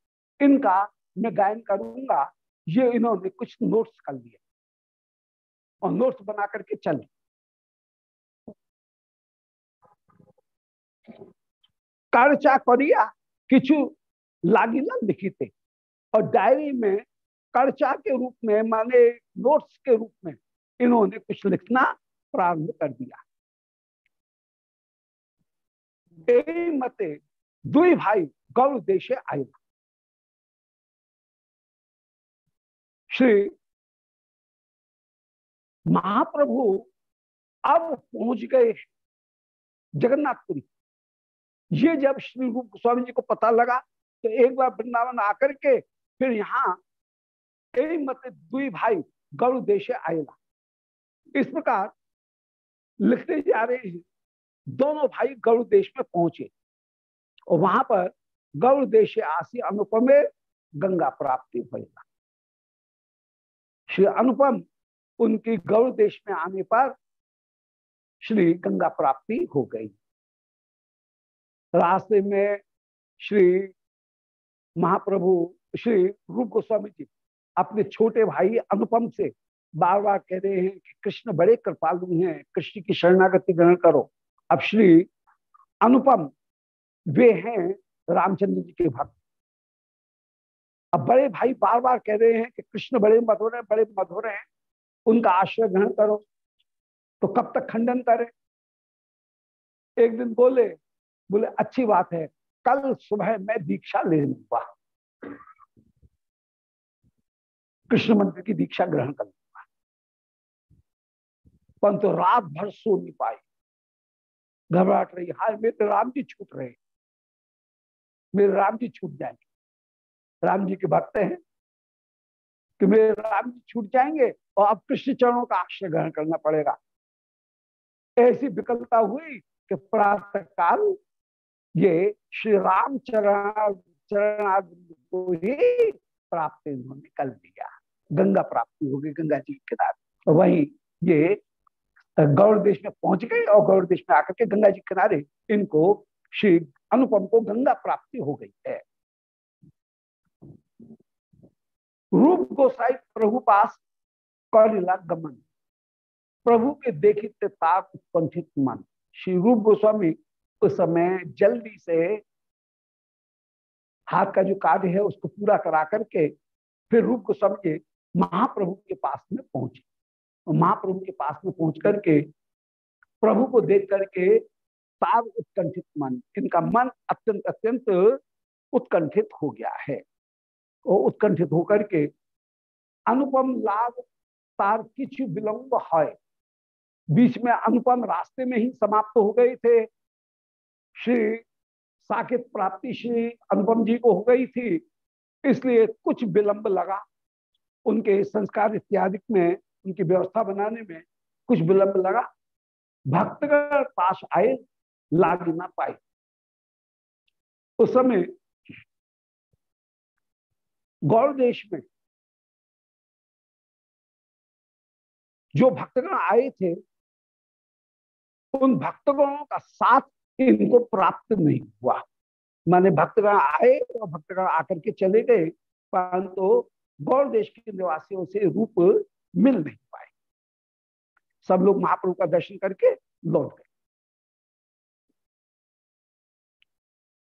इनका मैं गायन करूँगा, ये इन्होंने कुछ नोट्स कर लिए। और नोट्स बना करके चले। कर्चा करिया, किचु लागिला लिखिते और डायरी में कर्चा के रूप में, माने नोट्स के रूप में इन्होंने कुछ लिखना प्रारंभ कर दिया। मते दुई भाई गौर देश आए। श्री महाप्रभु अब पहुँच गए जगन्नाथपुरी। ये जब श्री रूप गोस्वामी जी को पता लगा तो एक बार वृंदावन आकर के फिर यहाँ मत दुई भाई गौड़ देश आएगा इस प्रकार लिखते जा रहे हैं दोनों भाई गौड़ देश में पहुँचे और वहाँ पर गौड़ देश आसी अनुपम गंगा प्राप्ति होगा श्री अनुपम उनकी गौड़ देश में आने पर श्री गंगा प्राप्ति हो गई रास्ते में श्री महाप्रभु श्री रूप गोस्वामी जी अपने छोटे भाई अनुपम से बार बार कह रहे हैं कि कृष्ण बड़े कृपालु हैं, कृष्ण की शरणागति ग्रहण करो। अब श्री अनुपम, वे हैं रामचंद्र जी के भक्त। अब बड़े भाई बार बार कह रहे हैं कि कृष्ण बड़े मधुर हैं, बड़े मधुर हैं, उनका आश्रय ग्रहण करो। तो कब तक खंडन करें? एक दिन बोले बोले, अच्छी बात है, कल सुबह मैं दीक्षा ले लूँगा कृष्ण मंत्र की दीक्षा ग्रहण कर लूँगा। परंतु रात भर सो नहीं पाई। घबराहट रही। हाय, मेरे राम जी छूट रहे। मेरे राम जी छूट जाएँगे। राम जी के भक्त हैं कि मेरे राम जी छूट जाएँगे और अब कृष्ण चरणों का आश्रय ग्रहण करना पड़ेगा। ऐसी विकलता हुई कि प्रातः काल ये श्री राम चरण चरण को ही प्राप्त इन्होंने कर दिया। गंगा प्राप्ति हो गई, गंगा जी के किनारे। वही ये गौड़ देश में पहुँच गए और गौड़ देश में आकर के गंगा जी किनारे इनको श्री अनुपम को गंगा प्राप्ति हो गई है। रूप गोसाई प्रभु पास कौलिला गमन। प्रभु के देखित ताक उत्पंथित मन। श्री रूप गोस्वामी उस समय जल्दी से हाथ का जो कार्य है उसको पूरा करा करके फिर रूप गोस्वामी महाप्रभु के पास में पहुँचे महाप्रभु के पास में पहुँच करके प्रभु को देख करके तार उत्कंठित मन, इनका मन अत्यंत अत्यंत उत्कंठित हो गया है। और उत्कंठित होकर के अनुपम लाभ तार किच विलंब है। बीच में अनुपम रास्ते में ही समाप्त हो गए थे। श्री साकेत प्राप्ति श्री अनुपम जी को हो गई थी, इसलिए कुछ विलंब लगा। उनके संस्कार इत्यादि में, उनकी व्यवस्था बनाने में कुछ विलंब लगा। भक्तगण पास आए, लाग ना पाए। उस समय गौर देश में जो भक्तगण आए थे, उन भक्तगणों का साथ इनको प्राप्त नहीं हुआ। माने भक्तगण आए और भक्तगण आकर के चले गए, परंतु तो गौर देश के निवासियों से रूप मिल नहीं पाए। सब लोग महाप्रभु का दर्शन करके लौट गए।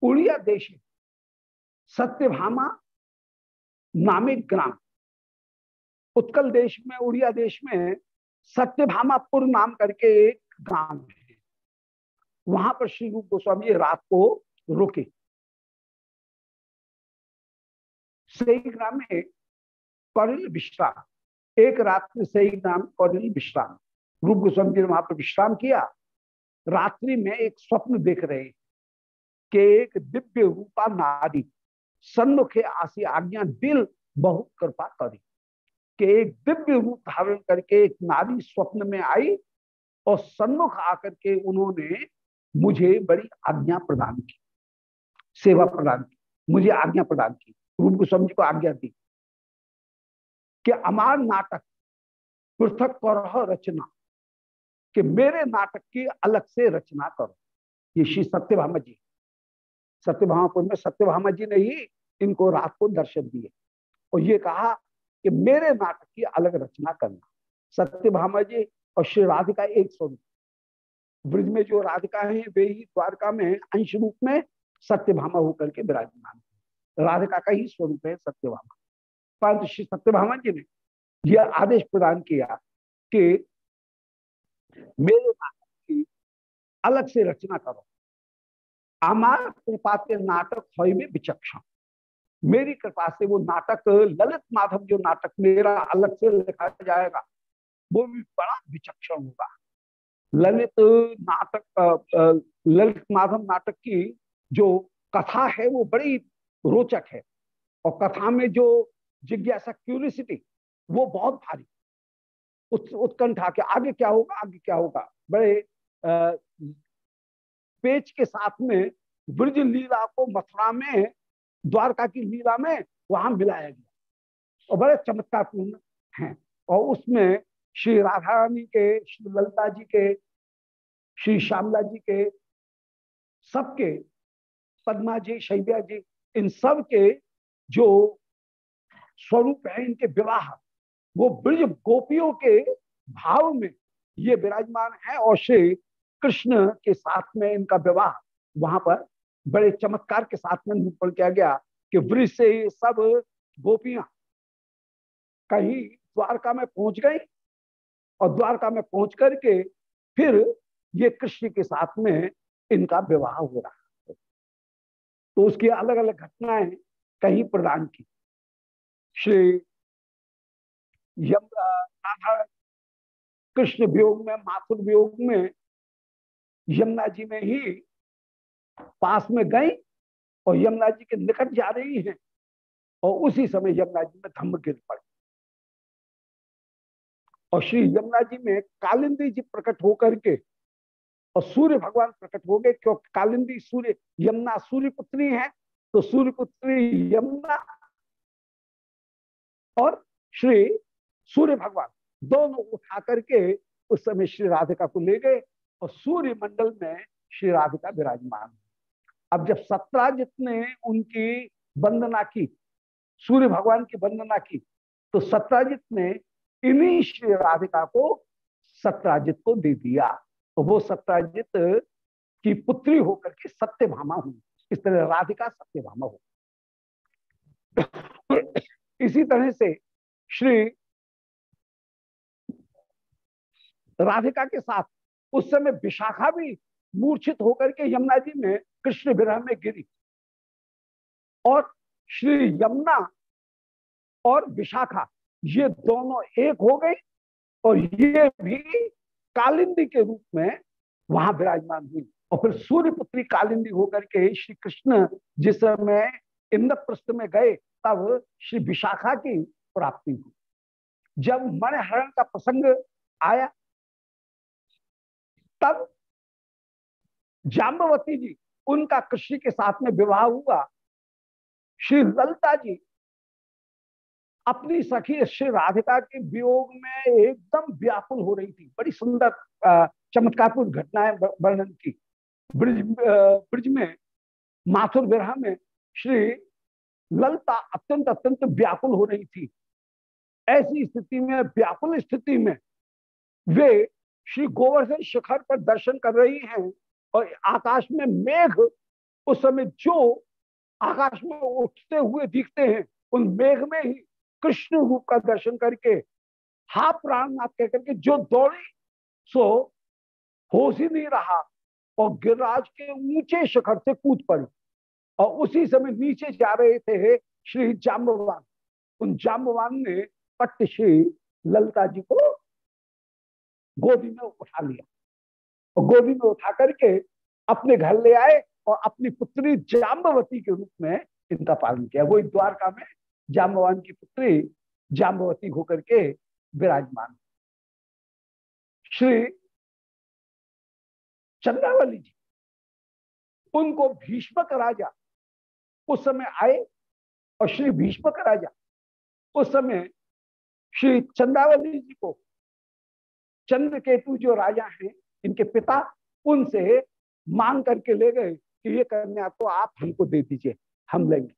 उड़िया देश सत्यभामा नामिक ग्राम उत्कल देश में, उड़िया देश में सत्यभामापुर नाम करके एक गाँव है। वहाँ पर श्री रूप गोस्वामी रात को रुके। सही ग्राम में कौरिल विश्राम? एक रात्रि से ही नाम कौरिल विश्राम? रूप गोस्वामी जी ने वहाँ पर विश्राम किया। रात्रि में एक स्वप्न देख रहे कि एक दिव्य रूपा नारी सन्मुखे आसी आज्ञा दिल बहुत कृपा करी। कि एक दिव्य रूप धारण करके एक नारी स्वप्न में आई और सन्मुख आकर के उन्होंने मुझे बड़ी आज्ञा प्रदान की, सेवा प्रदान की, मुझे आज्ञा प्रदान की। रूप गोस्वामी जी को आज्ञा दी। कि अमार नाटक, पृथक कर रचना, कि मेरे नाटक की अलग से रचना करो। ये श्री सत्यभामा जी। सत्यभामापुर में सत्यभामा जी ने ही इनको रात को दर्शन दिए। और ये कहा कि मेरे नाटक की अलग रचना करना। सत्यभामा जी और श्री राधिका एक स्वरूप। ब्रज में जो राधिका है, वे ही द्वारका में अंश रूप में सत्यभामा होकर के विराजमान राधिका का ही स्वरूप है सत्यभामा। परंतु श्री सत्यभामा जी ने यह आदेश प्रदान किया कि मेरे नाटक की अलग से रचना करो। आमार कृपा के नाटक में विचक्षण। मेरी कृपा से वो नाटक, ललित माधव जो नाटक मेरा अलग से लिखा जाएगा, वो भी बड़ा विचक्षण होगा। ललित नाटक ललित माधव नाटक की जो कथा है वो बड़ी रोचक है। और कथा में जो जिज्ञासा क्यूरियसिटी वो बहुत भारी। उत्कंठा के आगे क्या होगा, आगे क्या होगा? बड़े पेच के साथ में ब्रज लीला को मथुरा में, द्वारका की लीला में वहाँ मिलाया गया। और बड़े चमत्कारपूर्ण हैं। और उसमें श्री राधा रानी के, श्री ललिता जी के, श्री श्यामला जी के, सबके पदमा जी शैब्या जी, इन सब के जो स्वरूप है इनके विवाह। वो ब्रज गोपियों के भाव में ये विराजमान है और श्री कृष्ण के साथ में इनका विवाह वहाँ पर बड़े चमत्कार के साथ में निरूपण किया गया कि ब्रज से सब गोपियाँ कहीं द्वारका में पहुँच गई और द्वारका में पहुँच करके फिर ये कृष्ण के साथ में इनका विवाह हो रहा है। तो उसकी अलग अलग घटनाएँ कहीं प्रदान की। श्री यम कृष्ण वियोग में, माथुर वियोग में यमुना जी में ही पास में गई और यमुना जी के निकट जा रही हैं और उसी समय यमुना जी में धम्म गिर पड़े। और श्री यमुना जी में कालिंदी जी प्रकट होकर के और सूर्य भगवान प्रकट हो गए, क्योंकि कालिंदी सूर्य, यमुना सूर्य पुत्री है तो सूर्य पुत्री यमुना और श्री सूर्य भगवान दोनों उठा करके उस समय श्री राधिका को ले गए और सूर्य मंडल में श्री राधिका विराजमान। अब जब सत्राजित ने उनकी वंदना की, सूर्य भगवान की वंदना की तो सत्राजित ने इन्हीं श्री राधिका को सत्राजित को दे दिया। तो वो सत्राजित की पुत्री होकर के सत्यभामा हुई। इस तरह राधिका सत्यभामा हो इसी तरह से श्री राधिका के साथ उस समय विशाखा भी मूर्छित होकर के यमुना जी में कृष्ण विरह में गिरी। और श्री यमुना और विशाखा, ये दोनों एक हो गई और ये भी कालिंदी के रूप में वहाँ विराजमान हुई। और फिर सूर्य पुत्री कालिंदी होकर के श्री कृष्ण जिस समय इंद्रप्रस्थ में गए, तब श्री विशाखा की प्राप्ति हुई। जब मनहरण का प्रसंग आया, तब जाम्बवती जी, उनका कृषि के साथ में विवाह हुआ। श्री ललता जी अपनी सखी श्री राधिका के वियोग में एकदम व्याकुल हो रही थी। बड़ी सुंदर चमत्कारपूर्ण घटनाएँ वर्णन की ब्रिज ब्रिज में, माथुर विरह में श्री ललता अत्यंत अत्यंत व्याकुल हो रही थी। ऐसी स्थिति में, व्याकुल स्थिति में वे श्री गोवर्धन शिखर पर दर्शन कर रही हैं और आकाश में मेघ उस समय जो आकाश में उठते हुए दिखते हैं, उन मेघ में ही कृष्ण रूप का दर्शन करके, हा प्राणनाथ कहकर के जो दौड़ी, सो होश ही नहीं रहा और गिरिराज के ऊँचे शिखर से कूद पड़ी। और उसी समय नीचे जा रहे थे श्री जाम्बवान। उन जाम्बवान ने पट्ट श्री ललता जी को गोदी में उठा लिया। और गोदी में उठा करके अपने घर ले आए और अपनी पुत्री जाम्बवती के रूप में इनका पालन किया। वही द्वारका में जाम्बवान की पुत्री जाम्बवती होकर के विराजमान। श्री चंद्रावली जी, उनको भीष्मक राजा उस समय आए और श्री भीष्मक राजा, उस समय श्री चंद्रावली जी को चंद्र केतु जो राजा हैं, इनके पिता उनसे मांग करके ले गए कि ये कन्या तो आप हमको दे दीजिए, हम लेंगे।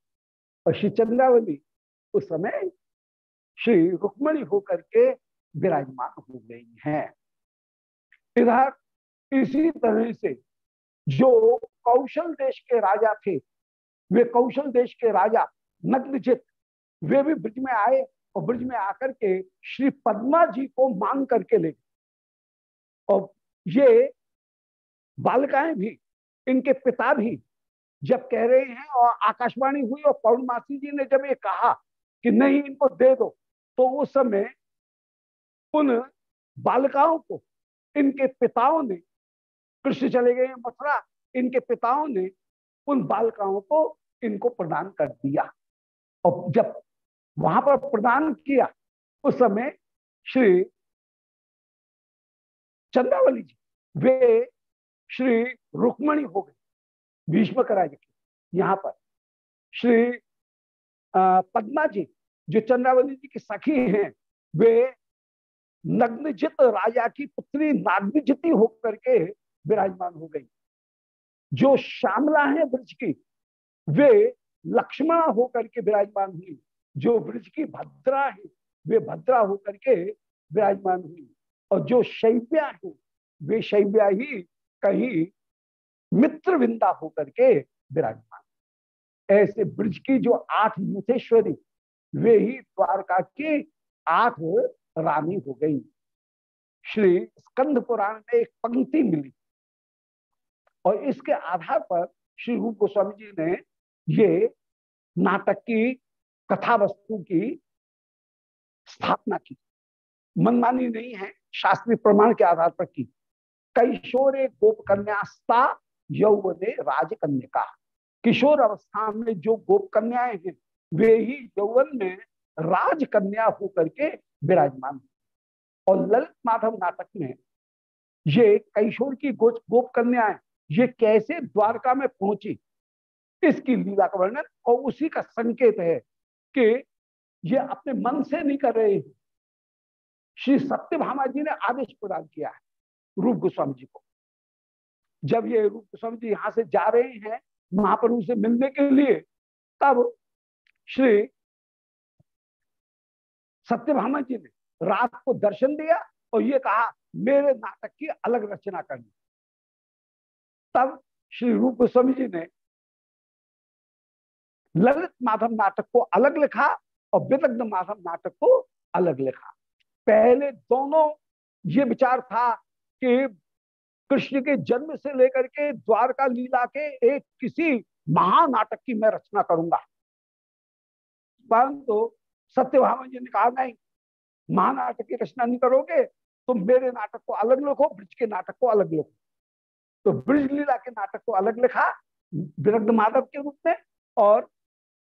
और श्री चंद्रावली उस समय श्री रुक्मणी होकर के विराजमान हो गई हैं। इधर इसी तरह से जो कौशल देश के राजा थे वे कौशल देश के राजा नग्नजित वे भी ब्रिज में आए और ब्रिज में आकर के श्री पद्मा जी को मांग करके ले और ये बालिकाएँ भी, इनके पिता भी जब कह रहे हैं और आकाशवाणी हुई और पौर्णमासी जी ने जब ये कहा कि नहीं, इनको दे दो तो उस समय उन बालिकाओं को, इनके पिताओं ने, कृष्ण चले गए मथुरा, इनके पिताओं ने उन बालिकाओं को इनको प्रदान कर दिया। और जब वहाँ पर प्रदान किया, उस समय श्री चंद्रावली जी, वे श्री रुक्मणी हो गए भीष्म कराज के यहाँ पर। श्री पद्मा जी, जो चंद्रावली जी की सखी हैं, वे नग्नजित राजा की पुत्री नाग्नजिती होकर के विराजमान हो गई। जो श्यामला है ब्रज की, वे लक्ष्मणा होकर के विराजमान हुई। जो ब्रज की भद्रा है, वे भद्रा होकर के विराजमान हुई। और जो शैव्या है, वे शैव्या ही कहीं मित्र विंदा होकर के विराजमान ऐसे ब्रज की जो आठ युथेश्वरी, वे ही द्वारका की आठ रानी हो गई। श्री स्कंद पुराण में एक पंक्ति मिली। और इसके आधार पर श्री रूप गोस्वामी जी ने ये नाटक की कथा वस्तु की स्थापना की। मनमानी नहीं है, शास्त्रीय प्रमाण के आधार पर की। कैशोर गोप कन्यास्ता यौवने राजकन्या किशोर अवस्था में जो गोप कन्याएँ हैं, वे ही यौवन में राजकन्या होकर के विराजमान और ललित माधव नाटक में ये कैशोर की गोप कन्याएँ ये कैसे द्वारका में पहुँची? इसकी लीला का वर्णन और उसी का संकेत है कि ये अपने मन से नहीं कर रहे श्री सत्यभामा जी ने आदेश प्रदान किया है रूप गोस्वामी जी को। जब ये रूप गोस्वामी जी यहाँ से जा रहे हैं महाप्रभु से मिलने के लिए, तब श्री सत्यभामा जी ने रात को दर्शन दिया और ये कहा, मेरे नाटक की अलग रचना करनी। तब श्री रूप गोस्वामी जी ने ललित माधव नाटक को अलग लिखा और विदग्ध माधव नाटक को अलग लिखा। पहले दोनों ये विचार था कि कृष्ण के जन्म से लेकर के द्वारका लीला के एक किसी महानाटक की मैं रचना करूँगा। परंतु तो जी ने कहा, नहीं, महानाटक की रचना नहीं करोगे तो मेरे नाटक को अलग लिखो, ब्रिज के नाटक को अलग लिखो। तो ब्रिज लीला के नाटक को अलग लिखा विरग्ध माधव के रूप में और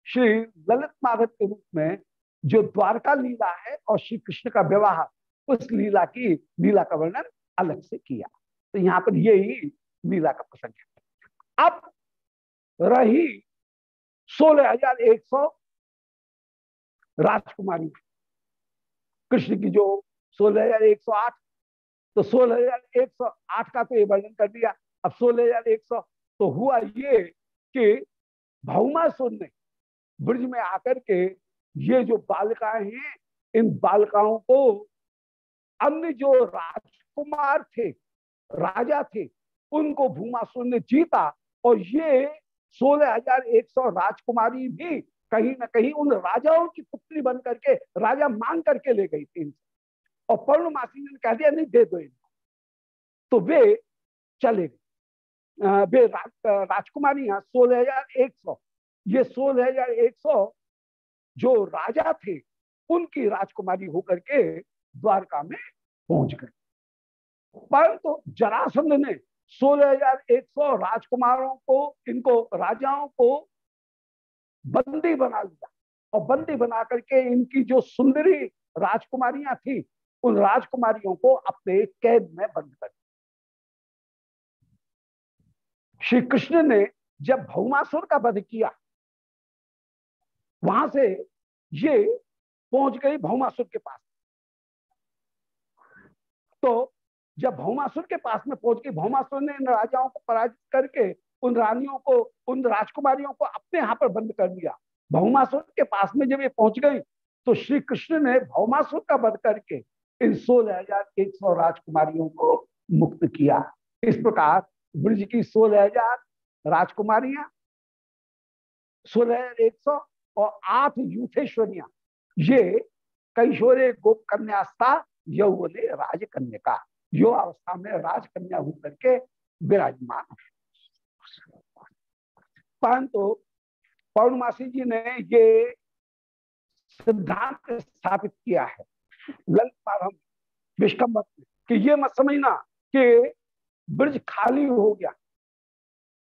श्री ललित माधव के रूप में जो द्वारका लीला है और श्री कृष्ण का विवाह, उस लीला की, लीला का वर्णन अलग से किया। तो यहाँ पर यही लीला का प्रसंग है। अब रही सोलह हज़ार एक सौ राजकुमारी। कृष्ण की जो सोलह हज़ार एक सौ आठ तो सोलह हज़ार एक सौ आठ का तो ये वर्णन कर दिया। अब सोलह हज़ार एक सौ तो हुआ ये कि भौमासुर ने ब्रज में आकर के ये जो बालिकाएँ हैं, इन बालिकाओं को अन्य जो राजकुमार थे, राजा थे, उनको भूमासुर ने जीता और ये सोलह हज़ार एक सौ राजकुमारी भी कहीं ना कहीं उन राजाओं की पुत्री बन करके राजा मांग करके ले गई थी और पौर्णमासी ने कह दिया, नहीं, दे दो इनको। तो वे चले गए। वे राजकुमारी यहाँ सोलह हज़ार एक सौ। ये सोलह हज़ार एक सौ जो राजा थे, उनकी राजकुमारी होकर के द्वारका में पहुँच गए। परंतु तो जरासंध ने सोलह हज़ार एक सौ राजकुमारों को, इनको राजाओं को बंदी बना लिया। और बंदी बना करके इनकी जो सुंदरी राजकुमारियाँ थी उन राजकुमारियों को अपने कैद में बंद कर श्री कृष्ण ने जब भौमासुर का वध किया, वहाँ से ये पहुँच गई भौमासुर के पास। तो जब भौमासुर के पास में पहुँच गई, भौमासुर ने इन राजाओं को पराजित करके उन रानियों को, उन राजकुमारियों को अपने यहाँ पर बंद कर दिया। भौमासुर के पास में जब ये पहुँच गई तो श्री कृष्ण ने भौमासुर का वध करके इन सोलह हज़ार एक सौ राजकुमारियों को मुक्त किया। इस प्रकार ब्रज की सोलह हज़ार राजकुमारियाँ, सोलह हज़ार एक सौ और आठ यूथेश्वरिया ये कैशोरे गोप कन्यास्था यौवने राजकन्या का यो अवस्था में राजकन्या होकर के विराजमान परंतु पौर्णमासी जी ने ये सिद्धांत स्थापित किया है। ललित कि ये मत समझना कि ब्रज खाली हो गया।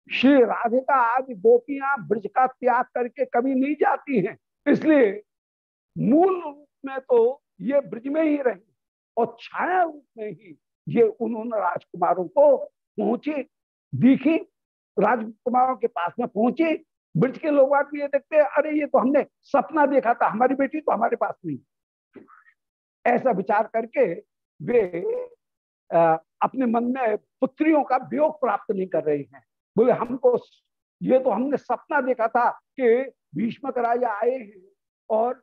श्री राधिका आदि गोपियाँ ब्रज का त्याग करके कभी नहीं जाती हैं। इसलिए मूल रूप में तो ये ब्रज में ही रही और छाया रूप में ही ये उन्होंने राजकुमारों को पहुँचे, दिखी। राजकुमारों के पास में पहुँचे। ब्रज के लोग भी ये देखते अरे, ये तो हमने सपना देखा था, हमारी बेटी तो हमारे पास नहीं ऐसा विचार करके वे आ, अपने मन में पुत्रियों का वियोग प्राप्त नहीं कर रहे हैं। बोले हमको ये तो हमने सपना देखा था कि भीष्मक राजा आए हैं और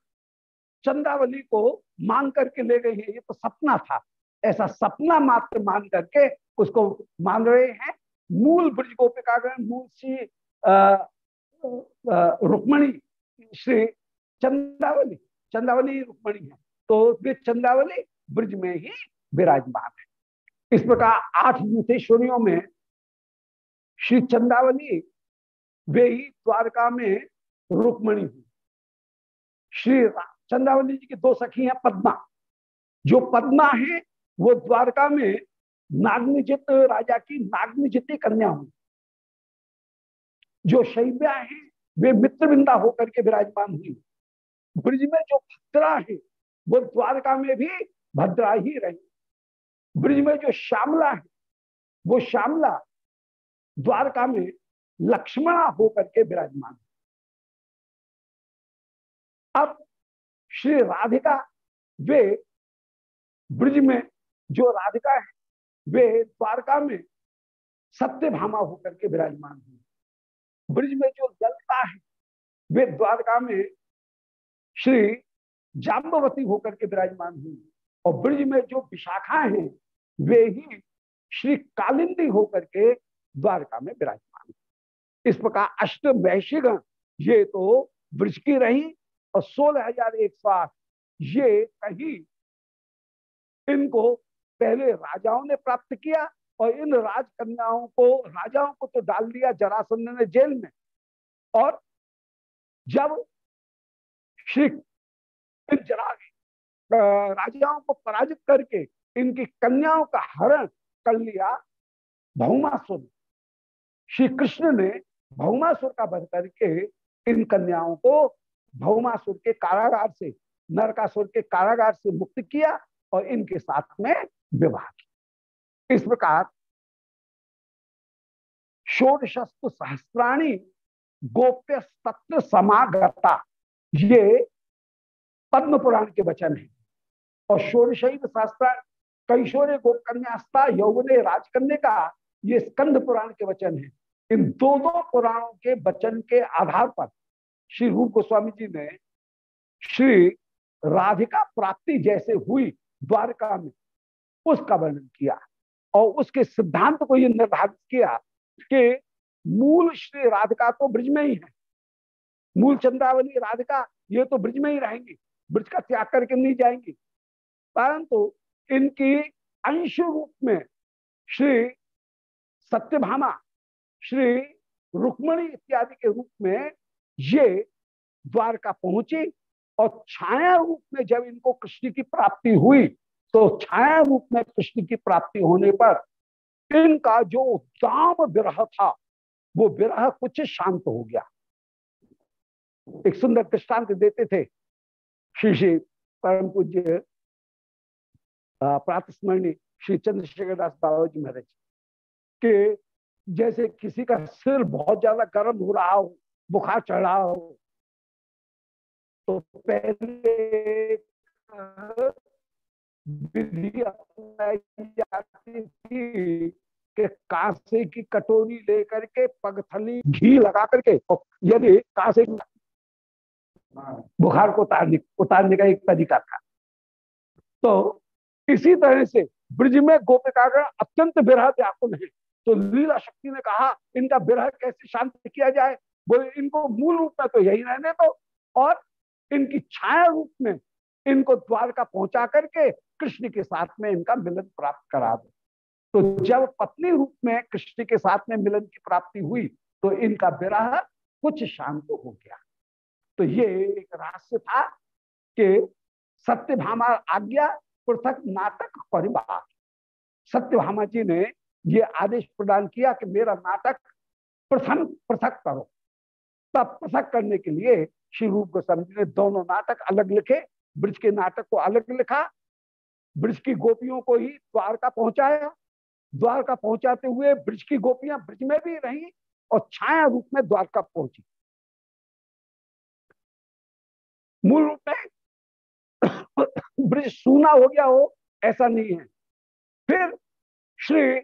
चंदावली को मांग करके ले गए हैं। ये तो सपना था। ऐसा सपना मात्र मान करके उसको मान रहे हैं। मूल ब्रज गोपिकागण मूल श्री रुक्मणी श्री चंदावली चंदावली रुक्मणी है। तो वे चंदावली ब्रज में ही विराजमान है। इस प्रकार आठ युथेश्वरियों में श्री चंदावली वे ही द्वारका में रुक्मणी हुई। श्री चंदावली जी की दो सखी हैं, पद्मा। जो पद्मा है, वो द्वारका में नागनिजित राजा की नागनिजित कन्या हुई। जो शैब्या है, वे मित्रविंदा होकर के विराजमान हुई। ब्रिज में जो भद्रा है वो द्वारका में भी भद्रा ही रही। ब्रिज में जो श्यामला है, वो श्यामला द्वारका में लक्ष्मणा होकर के विराजमान अब श्री राधिका, वे ब्रिज में जो राधिका है, वे द्वारका में सत्य भामा होकर के विराजमान हुई ब्रिज में जो ललता है, वे द्वारका में श्री जाम्बवती होकर के विराजमान हुई। और ब्रिज में जो विशाखा हैं, वे ही श्री कालिंदी होकर के द्वारका में विराजमान इस प्रकार अष्ट वैश्यगण ये तो ब्रज की रही और सोलह हज़ार एक सौ आठ, ये कहीं इनको पहले राजाओं ने प्राप्त किया और इन राजकन्याओं को, राजाओं को तो डाल दिया जरासंध ने जेल में। और जब श्री राजाओं को पराजित करके इनकी कन्याओं का हरण कर लिया भौमासुर श्री कृष्ण ने भौमासुर का वध करके इन कन्याओं को भौमासुर के कारागार से, नरकासुर के कारागार से मुक्त किया और इनके साथ में विवाह किया। इस प्रकार षोडशस्तु सहस्त्राणी गोप्य तत्व समागता, ये पद्म पुराण के वचन है। और षोडशैव शास्त्र, कैशोरे गोपकन्यास्ता यौवने राजकन्या का ये स्कंद पुराण के वचन है। इन दो दो पुराणों के वचन के आधार पर श्री रूप गोस्वामी जी ने श्री राधिका प्राप्ति जैसे हुई द्वारका में उसका वर्णन किया और उसके सिद्धांत को यह निर्धारित किया कि मूल श्री राधिका तो ब्रिज में ही है। मूल चंद्रावली राधिका, ये तो ब्रिज में ही रहेंगी। ब्रज का त्याग करके नहीं जाएँगी। परंतु इनकी अंश रूप में श्री सत्यभामा, श्री रुक्मणी इत्यादि के रूप में ये द्वारका पहुँची और छाया रूप में जब इनको कृष्ण की प्राप्ति हुई तो छाया रूप में कृष्ण की प्राप्ति होने पर इनका जो दाम विरह था, वो विरह कुछ शांत हो गया। एक सुंदर दृष्टांत देते थे। श्री श्री परम पूज्य प्रातस्मरणी श्री चंद्रशेखर दास बाबा जी महाराज के, जैसे किसी का सिर बहुत ज़्यादा गर्म हो रहा हो, बुखार चढ़ रहा हो तो पहले विधि अपनाई जाती थी कि कांसे की कटोरी लेकर के पगथली घी लगा करके यदि कांसे बुखार को उतारने उतारने का एक तरीका था। तो इसी तरह से ब्रिज में गोपिकागण अत्यंत विरह व्याकुल है। तो लीला शक्ति ने कहा, इनका विरह कैसे शांत किया जाए? बोले, इनको मूल रूप में तो यही रहने दो और इनकी छाया रूप में इनको द्वारका पहुँचा करके कृष्ण के साथ में इनका मिलन प्राप्त करा दो। तो जब पत्नी रूप में कृष्ण के साथ में मिलन की प्राप्ति हुई तो इनका विरह कुछ शांत हो गया। तो ये एक रहस्य था कि सत्य भामा आज्ञा पृथक नाटक परिवार। सत्य भामा जी ने ये आदेश प्रदान किया कि मेरा नाटक प्रथम पृथक करो। तब पृथक करने के लिए श्री रूप गोस्वामी जी ने दोनों नाटक अलग लिखे, ब्रिज के नाटक को अलग लिखा, ब्रिज की गोपियों को ही द्वारका पहुँचाया। द्वारका पहुंचाते हुए ब्रिज की गोपियाँ ब्रिज में भी रही और छाया रूप में द्वारका पहुँची। मूल रूप में ब्रिज सूना हो गया हो, ऐसा नहीं है। फिर श्री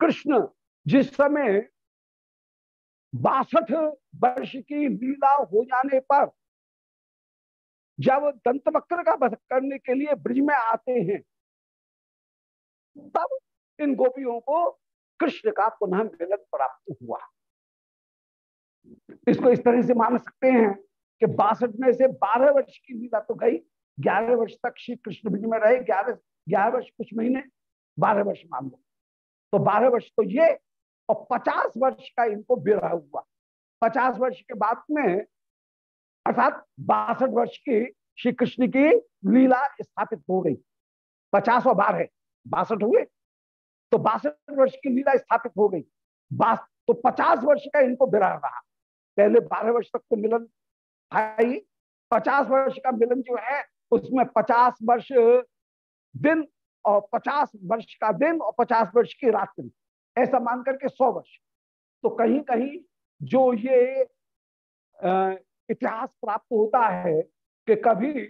कृष्ण जिस समय बासठ वर्ष की लीला हो जाने पर जब दंत वक्र का वध करने के लिए ब्रिज में आते हैं, तब इन गोपियों को कृष्ण का पुनः मिलन प्राप्त हुआ। इसको इस तरह से मान सकते हैं कि बासठ में से बारह वर्ष की लीला तो गई, ग्यारह वर्ष तक श्री कृष्ण ब्रिज में रहे, ग्यारह ग्यारह वर्ष कुछ महीने, बारह वर्ष मान लो। तो बारह वर्ष तो ये, और पचास वर्ष का इनको विरह हुआ। पचास वर्ष के बाद में, अर्थात बासठ वर्ष की श्री कृष्ण की लीला स्थापित हो गई। पचास और बारह, बासठ हुए। तो बासठ वर्ष की लीला स्थापित हो गई। तो पचास वर्ष का इनको विरह रहा। पहले बारह वर्ष तक तो मिलन भाई, पचास वर्ष का मिलन जो है, उसमें पचास वर्ष दिन और पचास वर्ष का दिन और पचास वर्ष की रात्रि ऐसा मान करके सौ वर्ष। तो कहीं कहीं जो ये इतिहास प्राप्त होता है कि कभी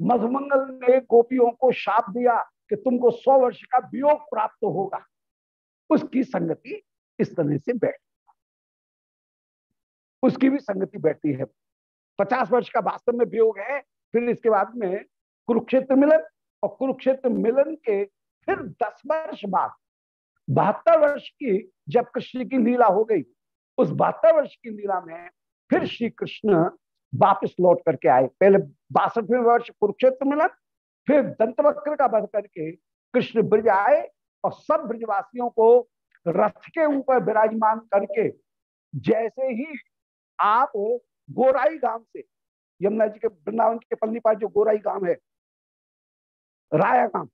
मधुमंगल ने गोपियों को शाप दिया कि तुमको सौ वर्ष का वियोग प्राप्त होगा। उसकी संगति इस तरह से बैठ, उसकी भी संगति बैठती है। पचास वर्ष का वास्तव में वियोग है, फिर इसके बाद में कुरुक्षेत्र मिलन और कुरुक्षेत्र मिलन के फिर दस वर्ष बाद, बहत्तर वर्ष की जब कृष्ण की लीला हो गई, उस बहत्तर वर्ष की लीला में फिर श्री कृष्ण वापिस लौट करके आए। पहले बासठवें वर्ष कुरुक्षेत्र मिलन, फिर दंतवक्र का बध करके कृष्ण ब्रज आए और सब ब्रजवासियों को रथ के ऊपर विराजमान करके जैसे ही आप गोराई गाँव से, यमुना जी के, वृंदावन के पल्ली पास जो गोराई गाँव है, राया गाँव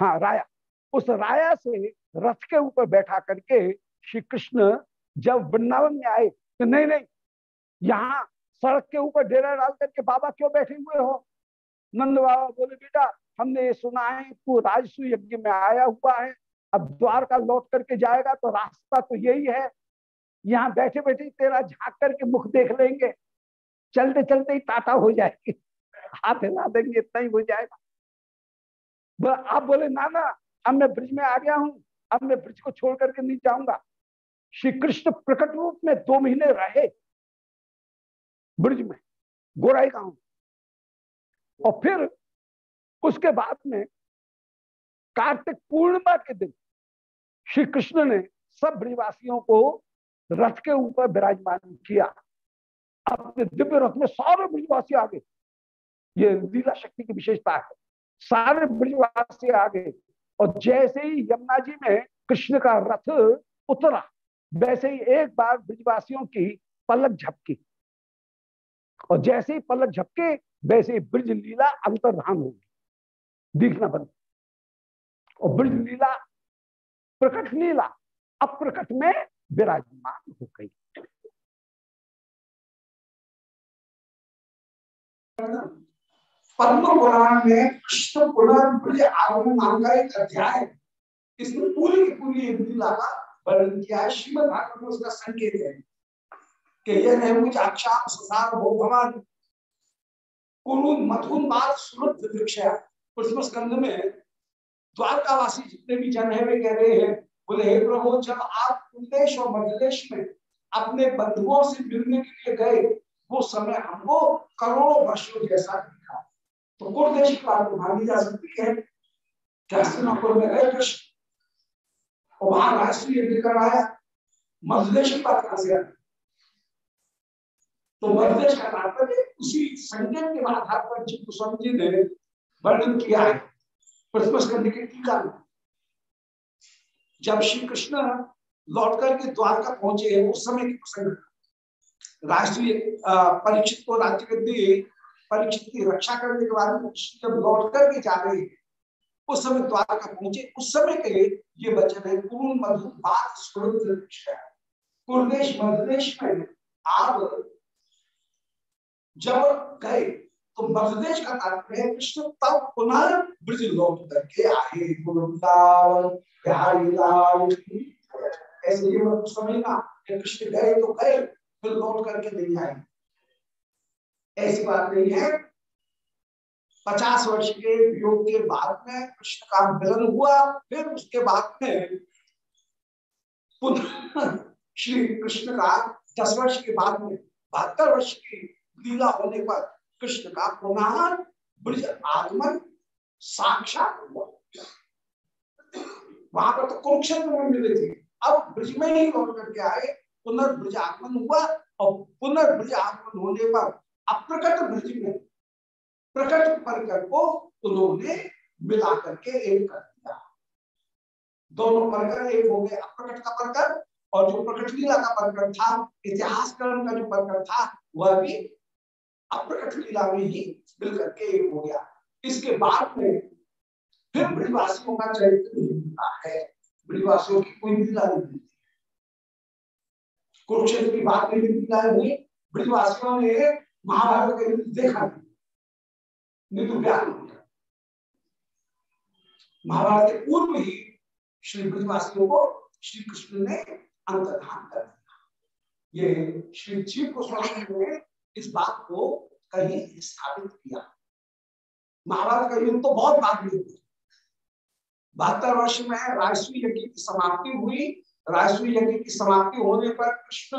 हाँ राया, उस राया से रथ के ऊपर बैठा करके श्री कृष्ण जब वृंदावन में आए तो नहीं नहीं, यहाँ सड़क के ऊपर डेरा डाल करके बाबा क्यों बैठे हुए हो? नंद बाबा बोले, बेटा, हमने ये सुना है, तू राजसु यज्ञ में आया हुआ है, अब द्वार का लौट करके जाएगा तो रास्ता तो यही है यहाँ बैठे बैठे तेरा झाक करके मुख देख लेंगे। चलते चलते ही टाटा हो जाएगी। हाथ हिला देंगे, इतना ही हो जाएगा। आप बोले ना ना अब मैं ब्रिज में आ गया हूँ। अब मैं ब्रिज को छोड़ करके नहीं जाऊँगा। श्री कृष्ण प्रकट रूप में दो महीने रहे ब्रिज में गोराई गाँव और फिर उसके बाद में कार्तिक पूर्णिमा के दिन श्री कृष्ण ने सब ब्रिजवासियों को रथ के ऊपर विराजमान किया। अपने दिव्य रथ में सारे ब्रिजवासी आ गए। ये लीला शक्ति की विशेषता है। सारे ब्रिजवासी आ गए। और जैसे ही यमुना जी में कृष्ण का रथ उतरा, वैसे ही एक बार ब्रिजवासियों की पलक झपकी। और जैसे ही पलक झपके, वैसे ही ब्रज लीला अंतर्धान होगी दिखना बंद। और ब्रज लीला, प्रकट लीला, अप्रकट में विराजमान हो गई। पद्म पुराण में कृष्ण पुनर्ब्रज आगमन नाम का एक अध्याय है। इसमें पूरी की पूरी लीला का वर्णन किया है। श्रीमद भागवत में उसका संकेत है कि यह नहीं अक्षाप संसार भो भगवान। कुरुन मथुन बात सुरत वृक्ष कृष्ण स्कंद में द्वारकावासी जितने भी जन है, वे कह रहे हैं बोले, हे प्रभु, जब आप कुंदेश और मध्यदेश में अपने बंधुओं से मिलने के लिए गए, वो समय हमको करोड़ों वर्षों जैसा दिखा। तो कुरदेश की बात मानी जा सकती है। हस्तिनापुर में गए कृष्ण। राष्ट्रीय यज्ञ कराया मध्यदेश की बात कहाँ तो मध्यदेश का तात्पर्य उसी संकेत के आधार पर स्वामी जी ने वर्णन किया है। करने टीका में जब श्री कृष्ण लौट करके द्वारका पहुँचे, उस समय की प्रसंग राष्ट्रीय परीक्षित को राज्य गद्दी परीक्षित की रक्षा करने के बाद जब लौट करके जा रहे हैं, उस समय द्वारका पहुँचे। उस समय के ये वचन है पूर्ण मधु बात कुरदेश मध्यदेश में आप जब गए तो मध्यदेश का तात्पर्य कृष्ण तब पुनः ब्रज लौट करके आए बिहारी लाल ऐसे समझना कृष्ण गए तो गए फिर लौट करके नहीं आए ऐसी बात नहीं है। पचास वर्ष के वियोग के बाद में कृष्ण का मिलन हुआ, फिर उसके बाद में पुनः श्री कृष्ण का दस वर्ष के बाद में, बहत्तर वर्ष की लीला होने पर कृष्ण का पुनः ब्रज आगमन साक्षात वहाँ पर तो कुरुक्षेत्र में मिले थे। अब ब्रज में ही लौट करके आए, पुनर्ब्रज आगमन हुआ और पुनर्ब्रज आगमन होने पर अप्रकट ब्रज में, प्रकट परकर को उन्होंने मिला करके एक कर दिया। दोनों परकर एक हो गए, अप्रकट का परकर, और जो प्रकट लीला का परकर था इतिहास कर्म का जो परकर था, वह भी अप्रकट लीला में ही मिल करके एक हो गया। इसके बाद में फिर ब्रिजवासियों का चरित्र मिलता है। ब्रिजवासियों की कोई लीला नहीं मिलती कुरुक्षेत्र की बात नहीं लीला हुई ब्रिजवासियों ने महाभारत का युद्ध देखा नहीं। ज्ञान महाभारत के पूर्व ही श्री ब्रजवासियों को श्री कृष्ण ने अंतर्धान कर दिया। ये श्री जीव गोस्वामी ने इस बात को कहीं स्थापित किया। महाभारत का युद्ध तो बहुत बाद में हुआ। बहत्तर वर्ष में राष्ट्रीय यज्ञ की समाप्ति हुई। राष्ट्रीय यज्ञ की समाप्ति होने पर कृष्ण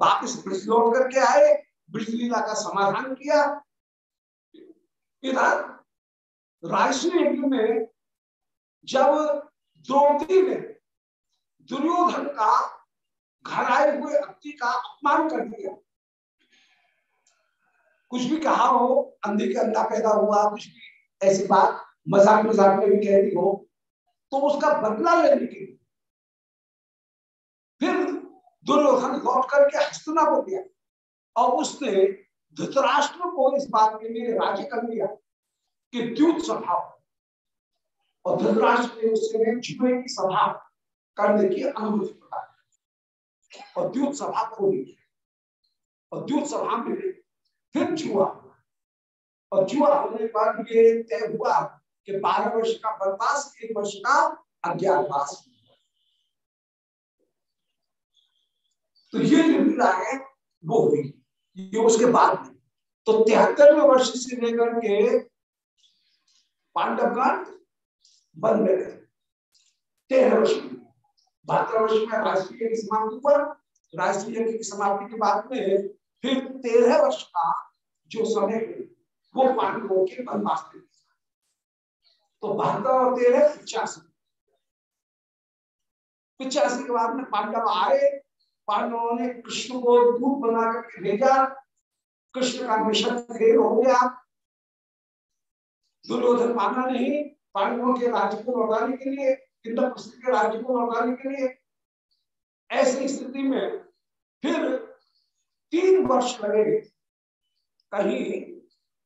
वापिस ब्रज लौट करके आए। ब्रज लीला का समाधान किया। इधर राष्ट्रीय यज्ञ में जब द्रौपदी ने दुर्योधन का घर आए हुए अति का अपमान कर दिया कुछ भी कहा हो, अंधे के अंधा पैदा हुआ, कुछ भी ऐसी बात मज़ाक मज़ाक में भी कह दी हो तो उसका बदला लेने के लिए। फिर दुर्योधन लौट करके हस्तिनापुर गया और उसने धृतराष्ट्र को इस बात के लिए राज़ी कर लिया कि द्यूत सभा और धृतराष्ट्र ने उससे जुए की सभा करने की अनुमति प्रदान और द्यूत सभा खोली और द्यूत सभा में फिर जुआ और जुआ होने पर ये तय हुआ कि बारह वर्ष का बर्दाश्त एक वर्ष का अज्ञातवास तो ये जो लीला है, वो हुई। ये उसके बाद में तो तिहत्तरवें वर्ष से लेकर के पांडवगण बन गए तेरह वर्ष में। बहत्तर वर्ष में राष्ट्रीय की समाप्ति पर राष्ट्रीय की समाप्ति के बाद में फिर तेरह वर्ष का जो समय वो पांडवों के वनवास में तो बहत्तर और तेरह पिचासी। पिचासी के बाद में पांडव आए, पांडवों ने कृष्ण को दूध बना करके भेजा। कृष्ण का मिशन फेल हो गया। दुर्योधन माना नहीं, पांडवों के राज्य को लौटाने के लिए इंद्रप्रस्थ के राज्य को लौटाने के लिए। ऐसी स्थिति में फिर तीन वर्ष लगे। कहीं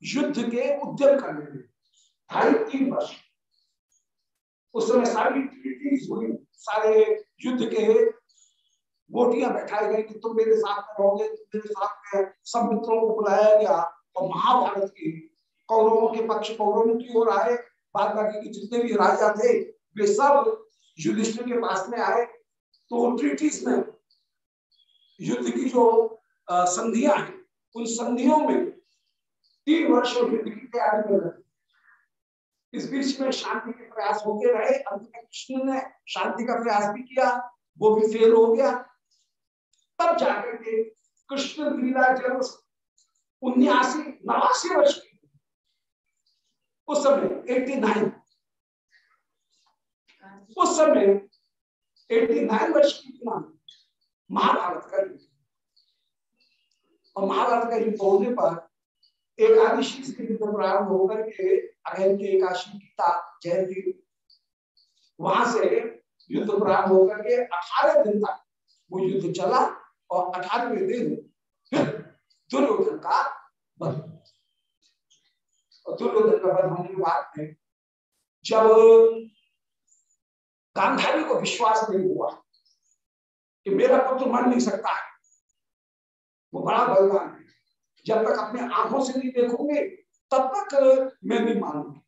युद्ध के उद्यम करने में ढाई तीन वर्ष। उस समय सारी ट्रीटीज हुई, सारे युद्ध के गोटियाँ बैठाई गई कि तुम मेरे साथ में रहोगे, तुम मेरे साथ में सब मित्रों को बुलाया गया। और महाभारत की कौरवों के पक्ष कौरवों की ओर आए। बाद बाकी के जितने भी राजा थे, वे सब युधिष्ठिर के पास में आए। तो ट्रीटीज में युद्ध की जो संधियाँ हैं उन संधियों में तीन वर्ष युद्ध की तैयारी कर रहे इस बीच में शांति के प्रयास होते रहे। अंत में कृष्ण ने शांति का प्रयास भी किया, वो भी फेल हो गया। तब जाकर के कृष्ण लीला जब उन्यासी, नवासी वर्ष की उस समय एट्टी नाइन, उस समय एट्टी नाइन वर्ष की महाभारत का युद्ध और महाभारत का युद्ध होने पर एकादशी से युद्ध प्रारंभ होकर के अगल के एकादशी गीता जयंती वहाँ से युद्ध प्रारंभ होकर के अठारह दिन तक वो युद्ध चला और अठारहवें दिन दुर्योधन का और दुर्योधन का वध होने के बाद में जब गांधारी को विश्वास नहीं हुआ कि मेरा पुत्र मर नहीं सकता है वो बड़ा बलवान है। जब तक अपने आँखों से नहीं देखोगे, तब तक मैं नहीं मानूँगी।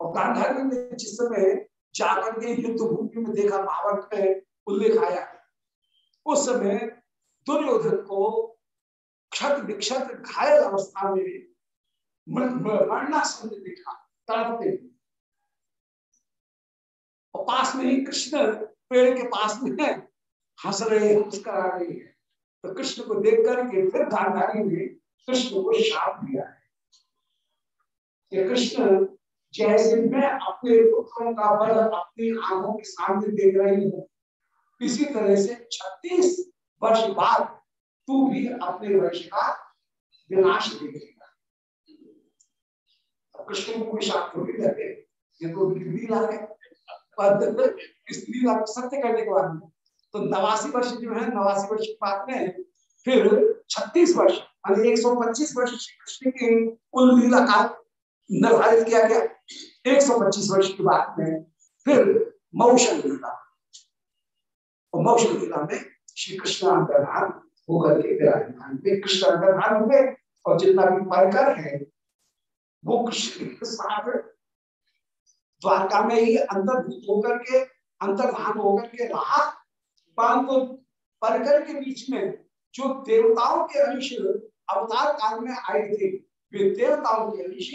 और गांधारी ने जिस समय जाकर के युद्ध भूमि में देखा, महाभारत में उल्लेख आया, उस समय दुर्योधन को क्षत विक्षत घायल अवस्था में मरणासन देखा, तड़पते पास में ही कृष्ण पेड़ के पास में है हंस रहे हंस कर रही है। तो कृष्ण को देख करके फिर गांधारी ने कृष्ण को शाप दिया। है कि कृष्ण, जैसे मैं अपने पुत्रों का बल अपनी आँखों के सामने देख रही हूँ, इसी तरह से छत्तीस वर्ष बाद तू भी अपने वर्ष का विनाश देखेगा। कृष्ण को कोई शाप थोड़ी लगे, ये तो लीला है। सत्य करने के बाद तो नवासी वर्ष जो है, नवासी वर्ष की बात में फिर छत्तीस वर्ष, यानी एक सौ पच्चीस वर्ष श्री कृष्ण की कुल लीला का निर्धारित किया गया। एक सौ पच्चीस वर्ष की बात में फिर मौसम लीला। और मौशन लीला में श्री कृष्ण अंतर्धान होकर के विराजमान वे कृष्ण अंतर्धान हुए और जितना भी पारकर है, वो कृष्ण के साथ द्वारका में ही अंतर्भूत होकर के, अंतर्धान होकर के रहा। परंतु परकर के बीच में जो देवताओं के अंश अवतार काल में आए थे, वे देवताओं के अंश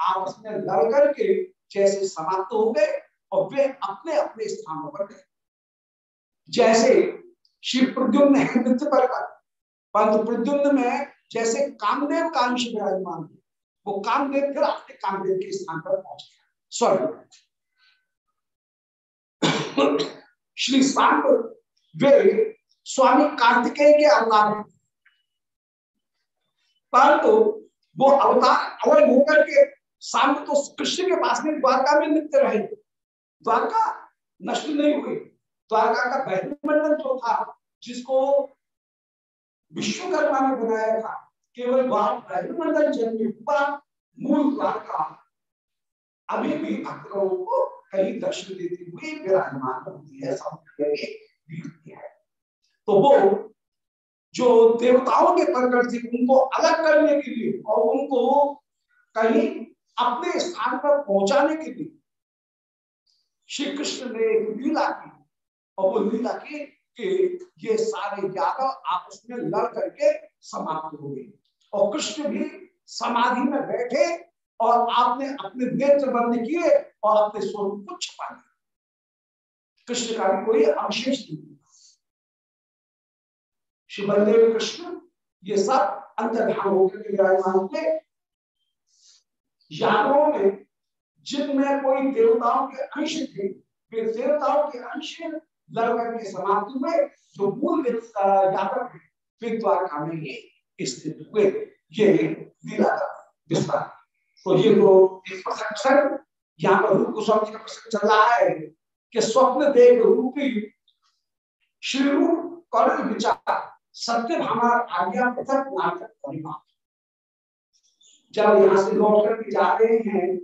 आपस में लड़ करके जैसे समाप्त हो गए और वे अपने अपने स्थानों पर गए। जैसे शिव प्रद्युम्न है नृत्य पर परंतु प्रद्युम्न में जैसे कामदेव का अंश विराजमान है वो कामदेव फिर अपने कामदेव के स्थान पर पहुँच गया। स्वर्ग श्री सांब वे स्वामी कार्तिकेय के अवतार हैं। परंतु वो अवतार अलग होकर के सामने तो कृष्ण के पास में द्वारका में नित्य रहे। द्वारका नष्ट नहीं हुई द्वारका का मंडल जो था, जिसको विश्वकर्मा ने बनाया था, केवल मंडल जन्म हुआ मूल द्वारका। अभी भी भक्तों को कहीं दर्शन देती हुई विराजमान होती है है तो वो जो देवताओं के प्रकट थे, उनको अलग करने के लिए और उनको कहीं अपने स्थान पर पहुँचाने के लिए श्री कृष्ण ने एक लीला की और वो लीला की कि ये सारे यादव आपस में लड़ करके समाप्त हो गए। और कृष्ण भी समाधि में बैठे और आपने अपने नेत्र बंद किए और अपने स्वरूप को छपा लिया। कृष्ण का भी कोई अवशेष नहीं श्री बलदेव कृष्ण, ये सब अंतर्धान होकर के विराजमान होते यादवों में जिनमें कोई देवताओं के अंश थे, वे देवताओं के अंश लड़कर के समाप्त हुए, जो मूल यादव है, वे द्वारका में ही स्थित हुए। ये लीला का विस्तार। तो ये तो एक प्रसंग यहाँ पर रूप गोस्वामी का प्रसंग चल रहा है। कि स्वप्न देव रूपी श्री रूप कर विचार, सत्य हमारा आज्ञा पृथक नाटक परिमाण। जब यहाँ से लौट करके जा रहे हैं,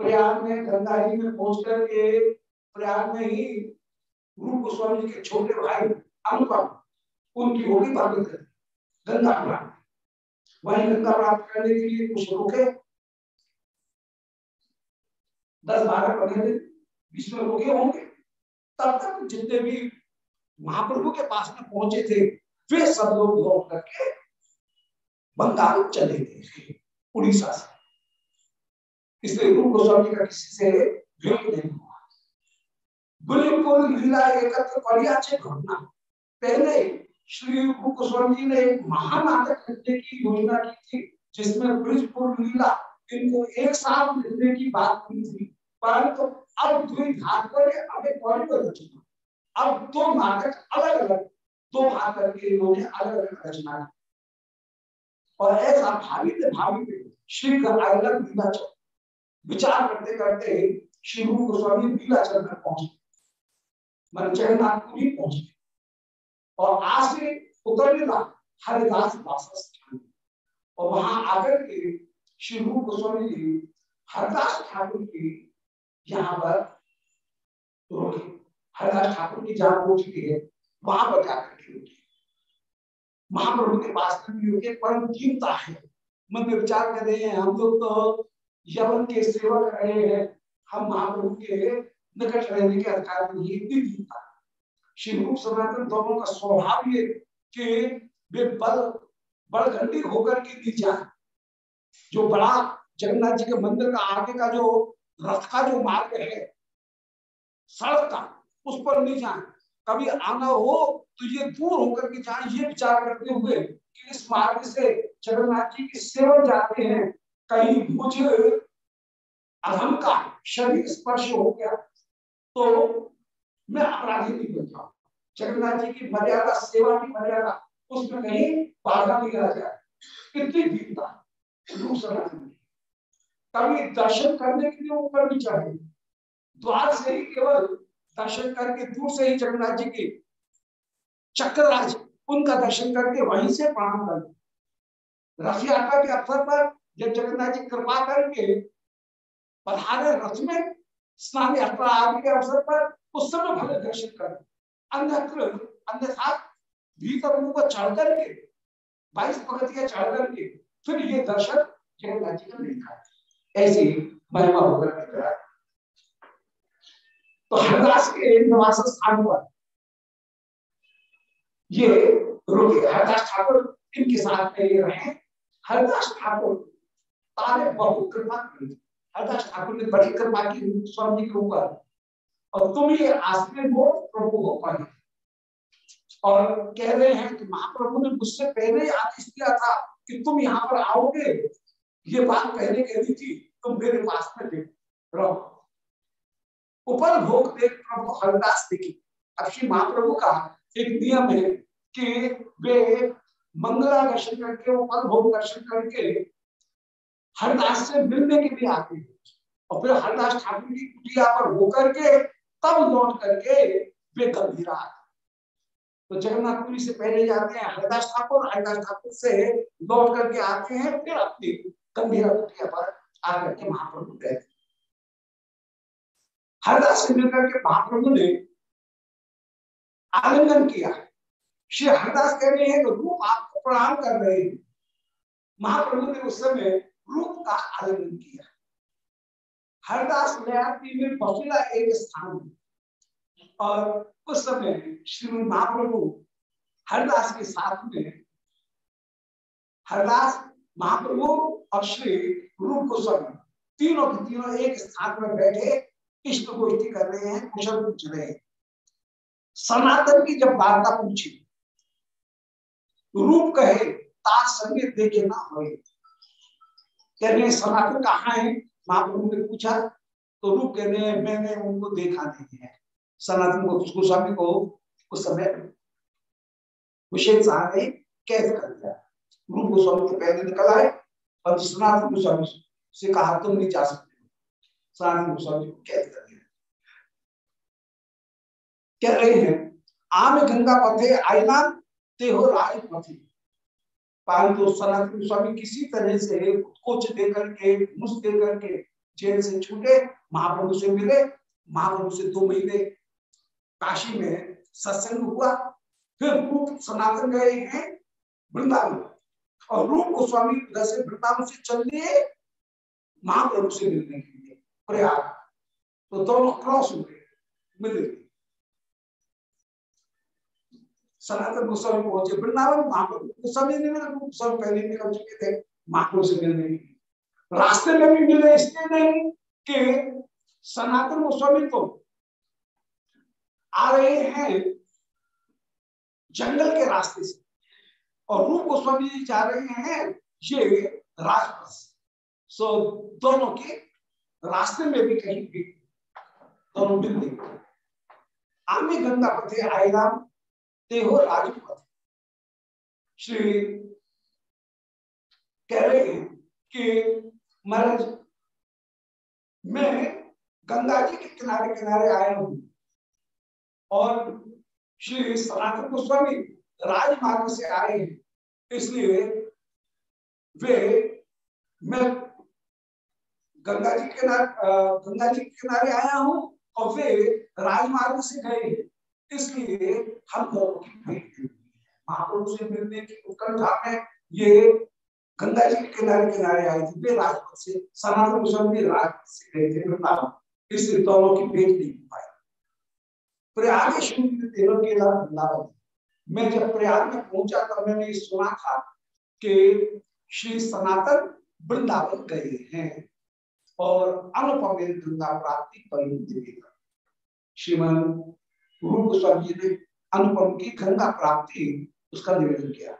प्रयाग में, गंगा जी में पहुँच करके, प्रयाग में ही रूप गोस्वामी जी के छोटे भाई अनुपम, उनकी होगी भगवत गंगा प्राप्त। वही गंगा प्राप्त करने के लिए कुछ रुके। दस बारह पंद्रह दिन बीच में रुके होंगे। तब तक जितने भी महाप्रभु के पास में पहुँचे थे, वे सब लोग लौट करके बंगाल चले गए उड़ीसा से। इसलिए रूप गोस्वामी का किसी से भेंट नहीं हुआ। बिल्कुल लीला एकत्र बढ़िया घटना। पहले श्री रूप गोस्वामी ने एक महानाटक लिखने की योजना की थी, जिसमें ब्रिजपुर लीला इनको एक साथ लिखने की बात की थी, परंतु तो अब दुई भाग कर अब कौन अब दो नाटक अलग अलग दो भाग करके इन्होंने अलग अलग रचना की और ऐसा भावी से भावी में श्री अलग लीलाचल विचार करते करते श्री गुरु गोस्वामी लीलाचल में पहुँचे। मन जगन्नाथपुरी पहुँचे। और से उतरने हरिदास वासस्थान। और वहाँ आकर के श्री गुरु गोस्वामी जी, हरिदास ठाकुर की यहाँ पर रोके हरिदास ठाकुर की जहाँ पहुँच गई है, वहाँ पर जाकर के रोके महाप्रभु के पास में परम कीमता है। मन में विचार कर रहे हैं, हम लोग तो यवन के सेवक रहे हैं। हम महाप्रभु के निकट रहने के अधिकार में श्री सनातन दोनों का स्वभाव ये कि वे बल बड़घंटी होकर के दी जाए जो बड़ा जगन्नाथ जी के मंदिर का आगे का जो रथ का जो मार्ग है, सड़क का, उस पर नहीं जाए। कभी आना हो तो ये दूर होकर के जाए, ये विचार करते हुए कि इस मार्ग से जगन्नाथ जी की सेवा जाते हैं। कहीं मुझे अधम का शरीर स्पर्श हो गया तो मैं अपराधी नहीं बन जाऊँ। जगन्नाथ जी की मर्यादा, सेवा की मर्यादा, उसमें कहीं बाधा नहीं आ जाए। कितनी दूसरा कभी दर्शन करने के लिए ऊपर भी चढ़े। द्वार से ही केवल दर्शन करके दूर से ही जगन्नाथ जी की चक्रराज, उनका दर्शन करके वहीं से प्रणाम कर रथ यात्रा के अवसर पर जब जगन्नाथ जी कृपा करके पधारे रथ में, स्नान यात्रा आदि के अवसर पर उस समय भले दर्शन कर अन्यत्र, अन्यथा भीतर उनको चढ़ करके, बाईस पगतियाँ चढ़ करके फिर ये दर्शन जगन्नाथ जी का देखा। ऐसी महिमा होकर तो हरदास के निवास स्थान पर ये रुके हरदास ठाकुर इनके साथ में ये रहे। हरदास ठाकुर तारे बहुत कृपा की हरदास ठाकुर ने बड़ी कृपा की। स्वामी के ऊपर। और तुम ये आश्रय हो, प्रभु हो पाए। और कह रहे हैं कि महाप्रभु ने मुझसे पहले आदेश दिया था कि तुम यहाँ पर आओगे। ये बात पहले कहती थी, तुम मेरे पास में देख। रहो ऊपर भोग देख प्रभु हरदास देखी। अब श्री महाप्रभु का एक नियम है कि वे मंगला दर्शन करके, ऊपर भोग दर्शन करके हरदास से मिलने के लिए आते हैं। और फिर हरदास ठाकुर की कुटिया पर होकर के तब लौट करके वे गंभीरा तो जगन्नाथपुरी से पहले जाते हैं, हरदास ठाकुर हरदास ठाकुर से लौट करके आते हैं, फिर अपनी गंभीरा कुटिया पर आकर के महाप्रभु गए। हरदास से मिलकर के महाप्रभु ने आलिंगन किया। श्री हरदास कह रहे हैं रूप आपको प्रणाम कर रहे हैं। महाप्रभु ने उस समय रूप का आलिंगन किया। हरदास लयाती में पहुँचना एक स्थान और उस समय श्री महाप्रभु हरदास के साथ में हरदास महाप्रभु और श्री रूप गोस्वामी तीनों के तीनों एक स्थान में बैठे इष्ट गोष्ठी कर रहे हैं, कुशल पूछ रहे। हैं सनातन की जब वार्ता पूछी, रूप कहे ताज संगीत देखे ना हो सनातन कहा है? महाप्रभु ने पूछा। तो रूप कहने, मैंने उनको देखा नहीं है। सनातन को गोस्वामी को उस समय विशेष कैद कर दिया। रूप गोस्वामी के पहले निकल आए और सनातन गोस्वामी से कहा, तुम नहीं जा सकते। सनातन गोस्वामी को कैद कर दिया। कह रहे हैं, आम गंगा पथे आईना ते हो राजपथी परंतु सनातन गोस्वामी किसी तरह से कुछ देकर के मुझ देकर के जेल से छूटे, महाप्रभु से मिले, महाप्रभु से दो महीने काशी में सत्संग हुआ, फिर सनातन गए हैं, वृंदावन। और रूप गोस्वामी उधर से वृंदावन से चल लिए महाप्रभु से मिलने के लिए प्रयाग। तो दोनों क्रॉस हुए, मिले। सनातन गोस्वामी पहुँचे वृंदावन महाप्रभु। गोस्वामी ने मिला गोस्वामी पहले निकल चुके थे, महाप्रभु से मिलने के रास्ते में भी मिले, इसलिए नहीं कि सनातन गोस्वामी तो आ रहे हैं जंगल के रास्ते से। और रूप गोस्वामी जी चाह रहे हैं ये राजपथ सो दोनों के रास्ते में भी कहीं भी दोनों मिल गए आमी गंगा पथे आए राम ते हो राजपथ। श्री कह रहे हैं कि महाराज, मैं गंगा जी के किनारे किनारे आया हूँ। और श्री सनातन गोस्वामी राजमार्ग से आए हैं। इसलिए वे, मैं गंगा जी के गंगा जी के किनारे आया हूँ और वे राजमार्ग से गए इसलिए हम लोगों की भेंट महाप्रभु से मिलने की उत्कंठा में ये गंगा जी के किनारे किनारे आए थे। वे राजपथ से सनातन गोस्वामी राजपथ से गए थे इसलिए दोनों की भेंट नहीं पाई। प्रयाग तेरह के नाम वृंदावन मैं जब प्रयाग में पहुँचा तब मैंने सुना था कि श्री सनातन वृंदावन गए हैं और अनुपम गंगा प्राप्ति श्रीमन रूप गोस्वामी जी ने अनुपम की गंगा प्राप्ति उसका निवेदन किया।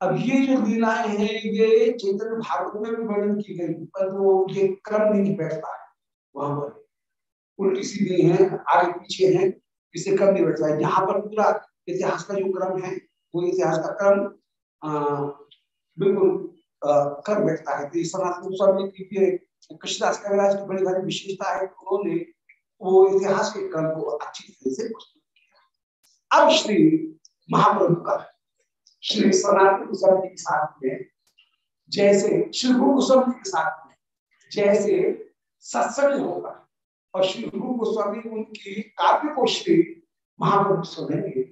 अब ये जो लीलाएँ हैं, ये चैतन्य भागवत में भी वर्णन की गई, पर वो ये क्रम नहीं बैठता है वहाँ पर उल्टी सीधी है, आगे पीछे है, इसे क्रम नहीं बैठता है यहाँ पर पूरा इतिहास का जो क्रम है, वो इतिहास का क्रम बिल्कुल कर बैठता है। तो सनातन कृष्णदास कविराज की बड़ी भारी विशेषता है उन्होंने वो इतिहास के क्रम को अच्छी तरह से किया। अब श्री महाप्रभु का, श्री सनातन गोस्वामी के साथ में, जैसे श्री गुरु गोस्वामी के साथ में, जैसे सत्संग होगा, और श्री गुरु गोस्वामी उनकी काव्य को श्री महाप्रभु सुनेंगे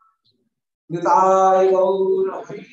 निताय गौर हरि